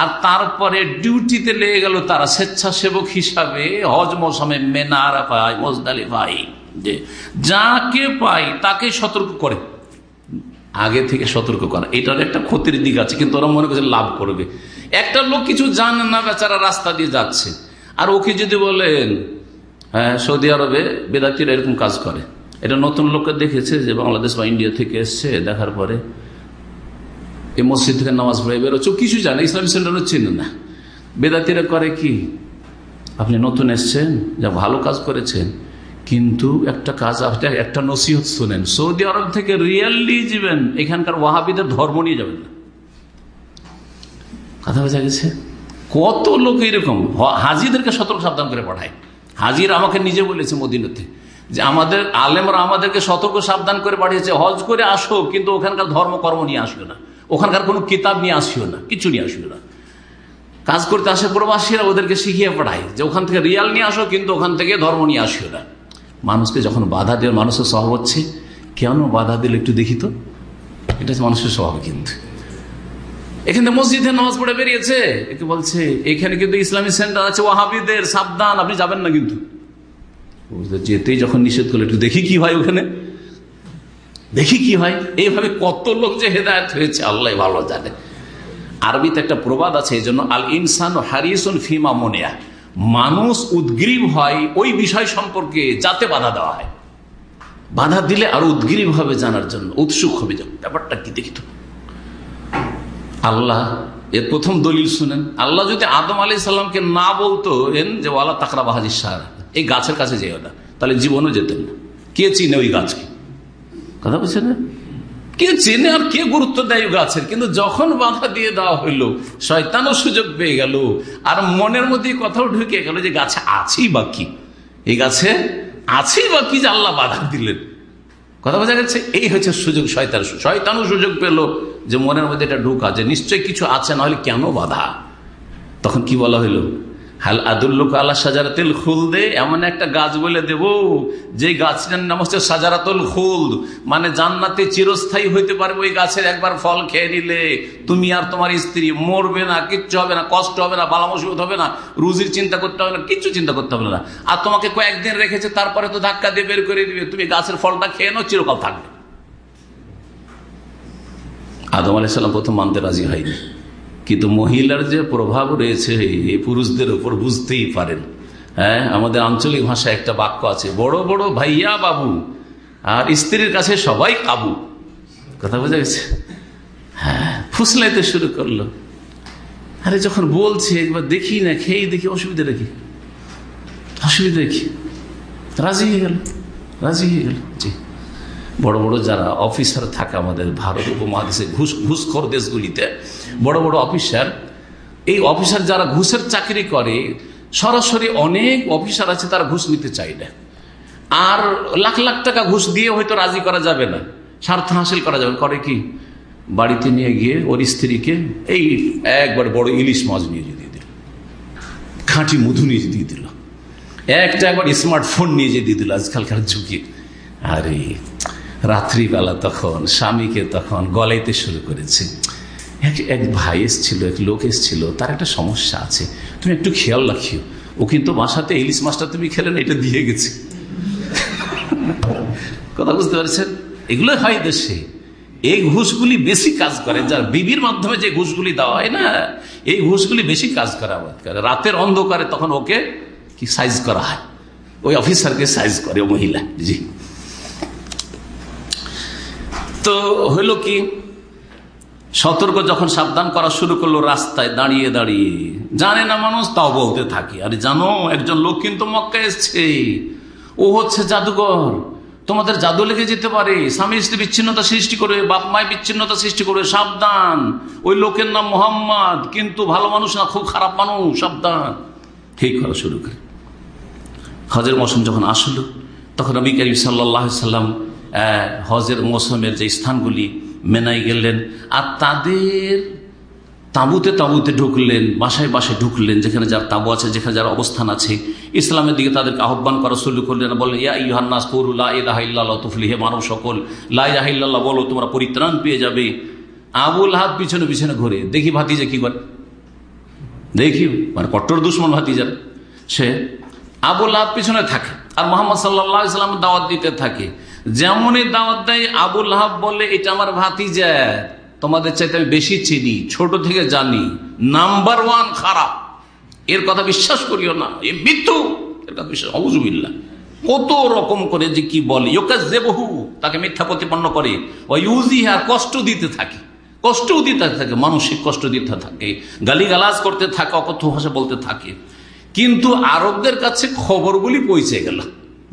S1: আর তারপরে ডিউটিতে লেগে গেল তারা স্বেচ্ছাসেবক হিসাবে হজ মৌসুমে মেনারা পায়, মজদালি ভাই যে যাকে পাই তাকে সতর্ক করে। আগে থেকে সতর্ক করা, এটার একটা ক্ষতির দিক আছে, কিন্তু ওরা মনে করছে লাভ করবে। একটা লোক কিছু জানে না, বেচারা রাস্তা দিয়ে যাচ্ছে। আর ওকে যদি বলেন হ্যাঁ সৌদি আরবে বেদাতিরা এরকম কাজ করে। এটা নতুন লোককে দেখেছে যে বাংলাদেশ বা ইন্ডিয়া থেকে এসছে, দেখার পরে এই মসজিদ থেকে নামাজ পড়ে বেরোচ্ছে। কিছু জানে, ইসলামী সেন্টারও চিনে না বেদাতিরা করে কি? আপনি নতুন এসছেন, যা ভালো কাজ করেছেন, কিন্তু একটা কাজ আপনি, একটা নসিহত শুনেন। সৌদি আরব থেকে রিয়েলি যাবেন, এখানকার ওয়াহাবিদের ধর্ম নিয়ে যাবেন না। কথা বোঝা গেছে? কত লোক এরকম, হাজিদেরকে সতর্ক সাবধান করে পাঠায়। হাজির আমাকে নিজে বলেছে মদিনাতে। যে আমাদের আলেমরা আমাদেরকে সতর্ক, সাবধান করে পাঠিয়েছে, হজ করে আসো, কিন্তু ওখানকার ধর্মকর্ম নিয়ে আসিও না। ওখানকার কোনো কিতাব নিয়ে আসিও না, কিছু নিয়ে আসিও না। কাজ করতে আসে প্রবাসীরা, ওদেরকে শিখিয়ে পড়ায় যে ওখান থেকে রিয়াল নিয়ে আসো, কিন্তু ওখান থেকে ধর্ম নিয়ে আসিও না। মানুষকে যখন বাধা দেওয়ার মানুষের স্বভাব হচ্ছে, কেন বাধা দিলে একটু দেখি তো? এটা মানুষের স্বভাব কিন্তু। এখানে মসজিদে নামাজ পড়ে বেরিয়েছে, একে বলছে, এখানে কিন্তু ইসলামী সেন্টার আছে, ওয়াহাবিদের সাবধান, আপনি যাবেন না কিন্তু। যেতেই যখন নিষেধ করল, একটু দেখি কি হয় ওখানে। দেখি কি হয়। এইভাবে কত লোক যে হেদায়ত হয়েছে, আল্লাহ ভালো জানে। আরবিতে একটা প্রবাদ আছে, এই জন্য আল ইনসান হারিসন ফিমা মনিয়া। মানুষ উদ্গ্রীব হয় ওই বিষয় সম্পর্কে যাতে বাধা দেওয়া হয়। বাধা দিলে আরও উদ্গ্রীব হবে জানার জন্য। উৎসুক হবে যখন। ব্যাপারটা কি দেখি তো। আল্লাহ, এর প্রথম দলিল শুনেন। আল্লাহ যদি আদম আলি সাল্লামকে না বলতো এন যে, ওয়ালা তাকরা বাহাজি সার এই গাছের কাছে যেও না। তাহলে জীবনও যেতেন না। কে চিনে ওই গাছকে? কথা বলছে না? কে চেনে আর কে গুরুত্ব দেয় গাছের? কিন্তু যখন বাধা দিয়ে দেওয়া হইল, শয়তানও সুযোগ পেয়ে গেল। আর মনের মধ্যে কথাও ঢুকে গেল যে গাছে আছেই বা কি? এই গাছে আছেই বা কি যে আল্লাহ বাধা দিলেন? কথা বোঝা গেছে? এই হচ্ছে সুযোগ শয়তান। শয়তানও সুযোগ পেল যে মনের মধ্যে এটা ঢুকা যে নিশ্চয় কিছু আছে না হলে কেন বাধা? তখন কি বলা হইল? হাল আদুল্লুক আল্লাহ সাজারাতুল খুলদে, এমন একটা গাছ বলে দেব, যে গাছের নাম হচ্ছে সাজারাতুল খুলদ। মানে জান্নাতে চিরস্থায়ী হইতে পারবে ওই গাছের একবার ফল খেয়ে নিলে। তুমি আর তোমার স্ত্রী মরবে না, কিচ্ছু হবে না, কষ্ট হবে না, বালা মুসিবত হবে না, রুজির চিন্তা করতে হবে না কিচ্ছু চিন্তা করতে হবে না। আর তোমাকে কয়েকদিন রেখেছে, তারপরে তো ধাক্কা দিয়ে বের করে দিবে। তুমি গাছের ফলটা খেয়ে নাও, চিরকাল থাকবে। আদম আলাইসাল্লাম প্রথম মানতে রাজি হয়নি। কিন্তু মহিলার যে প্রভাব রয়েছে, এই পুরুষদের উপর বুঝতেই পারেন। হ্যাঁ আমাদের আঞ্চলিক ভাষায় একটা বাক্য আছে, বড় বড় ভাইয়া বাবু, আর স্ত্রীর কাছে সবাই কাবু কথা বোঝা গেছে? হ্যাঁ ফুসলাইতে শুরু করল। আরে যখন বলছে, একবার দেখি না, খেয়ে দেখি, অসুবিধা দেখি অসুবিধা দেখি রাজি হয়ে গেল, রাজি হয়ে গেল। জি। বড় বড় যারা অফিসার থাকে আমাদের ভারত উপমহাদেশে, ঘুষ ঘুষখোর দেশগুলিতে, বড় বড় অফিসার। এই অফিসার যারা ঘুষের চাকরি করে, সরাসরি অনেক অফিসার আছে তারা ঘুষ নিতে চাই না। আর লাখ লাখ টাকা ঘুষ দিয়ে হয়তো রাজি করা যাবে না। স্বার্থ হাসিল করা যাবে করে কি? বাড়িতে নিয়ে গিয়ে ওর স্ত্রীকে এই একবার বড় ইলিশ মাছ নিয়ে দিয়ে দিল। খাঁটি মধু নিয়ে দিয়ে দিল। একটা একবার স্মার্টফোন নিয়ে দিয়ে দিল আজকালকার যুগে। আরে, রাত্রিবেলা তখন, স্বামীকে তখন গলাইতে শুরু করেছে। এক এক ভাই এসছিল, এক লোক এসছিল, তার একটা সমস্যা আছে। তুমি একটু খেয়াল রাখিও, ও কিন্তু বাসাতে ইলিশ মাছটা তুমি খেলে না, এটা দিয়ে গেছে। কথা বুঝতে পারছেন? এগুলো হয় দেশে। এই ঘুষগুলি বেশি কাজ করে, যার বিবির মাধ্যমে যে ঘুষগুলি দেওয়া হয় না, এই ঘুষগুলি বেশি কাজ করে করে রাতের অন্ধকারে তখন ওকে কি সাইজ করা হয়? ওই অফিসারকে সাইজ করে মহিলা। জি। তো হইল কি? সতর্ক যখন সাবধান করা শুরু করল, রাস্তায় দাঁড়িয়ে দাঁড়িয়ে। জানে না মানুষ, তাও বলতে থাকি। আরে জানো, একজন লোক কিন্তু মক্কা এসছে। ও হচ্ছে জাদুঘর। তোমাদের জাদু লেগে যেতে পারে। স্বামী স্ত্রী বিচ্ছিন্নতা সৃষ্টি করে, বাপ মায় বিচ্ছিন্নতা সৃষ্টি করে, সাবধান। ওই লোকের নাম মোহাম্মদ, কিন্তু ভালো মানুষ না, খুব খারাপ মানুষ, সাবধান। ঠিক করা শুরু করে। হজের মৌসুম যখন আসলো, তখন নবী করিম সাল্লাহ সাল্লাম হজের মৌসুমের যে স্থানগুলি মেনাই গেলেন, আর তাদের তাঁবুতে তাঁবুতে ঢুকলেন, বাসায় বাসায় ঢুকলেন, যেখানে যার তাঁবু আছে, যেখানে যার অবস্থান আছে। ইসলামের দিকে তাদেরকে আহ্বান করা শুরু করলেন, বললেন, ইয়া মানব সকল। লাহিল্লাহ বলো, তোমরা পরিত্রাণ পেয়ে যাবে। আবুল হাত পিছনে পিছনে ঘুরে, দেখি ভাতিজা কি করে? দেখি মানে কট্টর দুশ্মন ভাতিজার। সে আবুল হাত পিছনে থাকে, আর মোহাম্মদ সাল্লাহ ইসলাম দাওয়াত দিতে থাকে। যেমনই দাওয়াত দেয়, আবুল হাব বলে, এটা আমার ভাতিজা, তোমাদের চাইতে আমি বেশি চিনি, ছোট থেকে জানি, নাম্বার ওয়ান খারাপ। এর কথা বিশ্বাস করিও না। এ মৃত্যু বিশ্বাস কত রকম করে যে কি বলে। দেবহু তাকে মিথ্যা প্রতিপন্ন করে। ও ইউজি আর কষ্ট দিতে থাকে। কষ্টও দিতে থাকে, মানসিক কষ্ট দিতে থাকে। গালিগালাজ করতে থাকে, অকথ্য ভাষা বলতে থাকে। কিন্তু আরবদের কাছে খবরগুলি পৌঁছে গেল।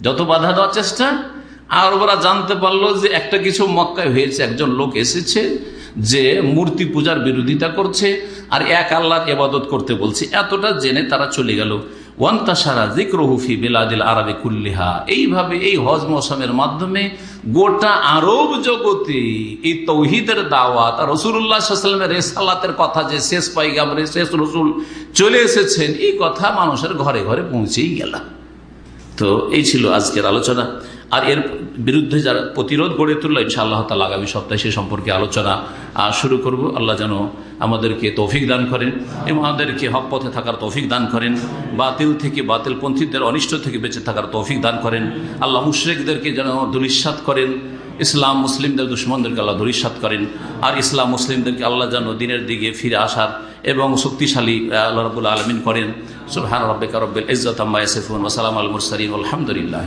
S1: যত বাধা দেওয়ার চেষ্টা আরবরা জানতে পারল যে একটা কিছু মক্কায় হয়েছে, একজন লোক এসেছে যে মূর্তি পূজার বিরোধিতা করছে আর এক আল্লাহর এবাদত করতে বলছে। এতটা জেনে তারা চলে গেল। ওয়ান্তাসারা কুল্লিহা। এইভাবে এই হজ মাধ্যমে গোটা আরব জগতে এই তৌহিদের দাওয়াত আর কথা যে শেষ শেষ রসুল চলে এসেছেন, এই কথা মানুষের ঘরে ঘরে পৌঁছেই গেল। তো এই ছিল আজকের আলোচনা। আর এর বিরুদ্ধে যারা প্রতিরোধ গড়ে তুললো ইনশা আল্লাহ তালা আগামী সপ্তাহে সে সম্পর্কে আলোচনা শুরু করব। আল্লাহ যেন আমাদেরকে তৌফিক দান করেন এবং আমাদেরকে হক পথে থাকার তৌফিক দান করেন, বাতিল থেকে বাতিল পন্থীদের অনিষ্ট থেকে বেঁচে থাকার তৌফিক দান করেন। আল্লাহ মুশ্রেকদেরকে যেন দুলিশ্বাত করেন, ইসলাম মুসলিমদের, দুশ্মনদেরকে আল্লাহ দুরিশ্বাত করেন, আর ইসলাম মুসলিমদেরকে আল্লাহ যেন দিনের দিকে ফিরে আসার এবং শক্তিশালী আল্লাহ রবুল্লা আলমিন করেন। সুলহান রব্বিকা রব্বিল ইজ্জত আম্মা ইয়াসিফুন, ওয়া সালামু আল মুরসালিন আলহামদুলিল্লাহ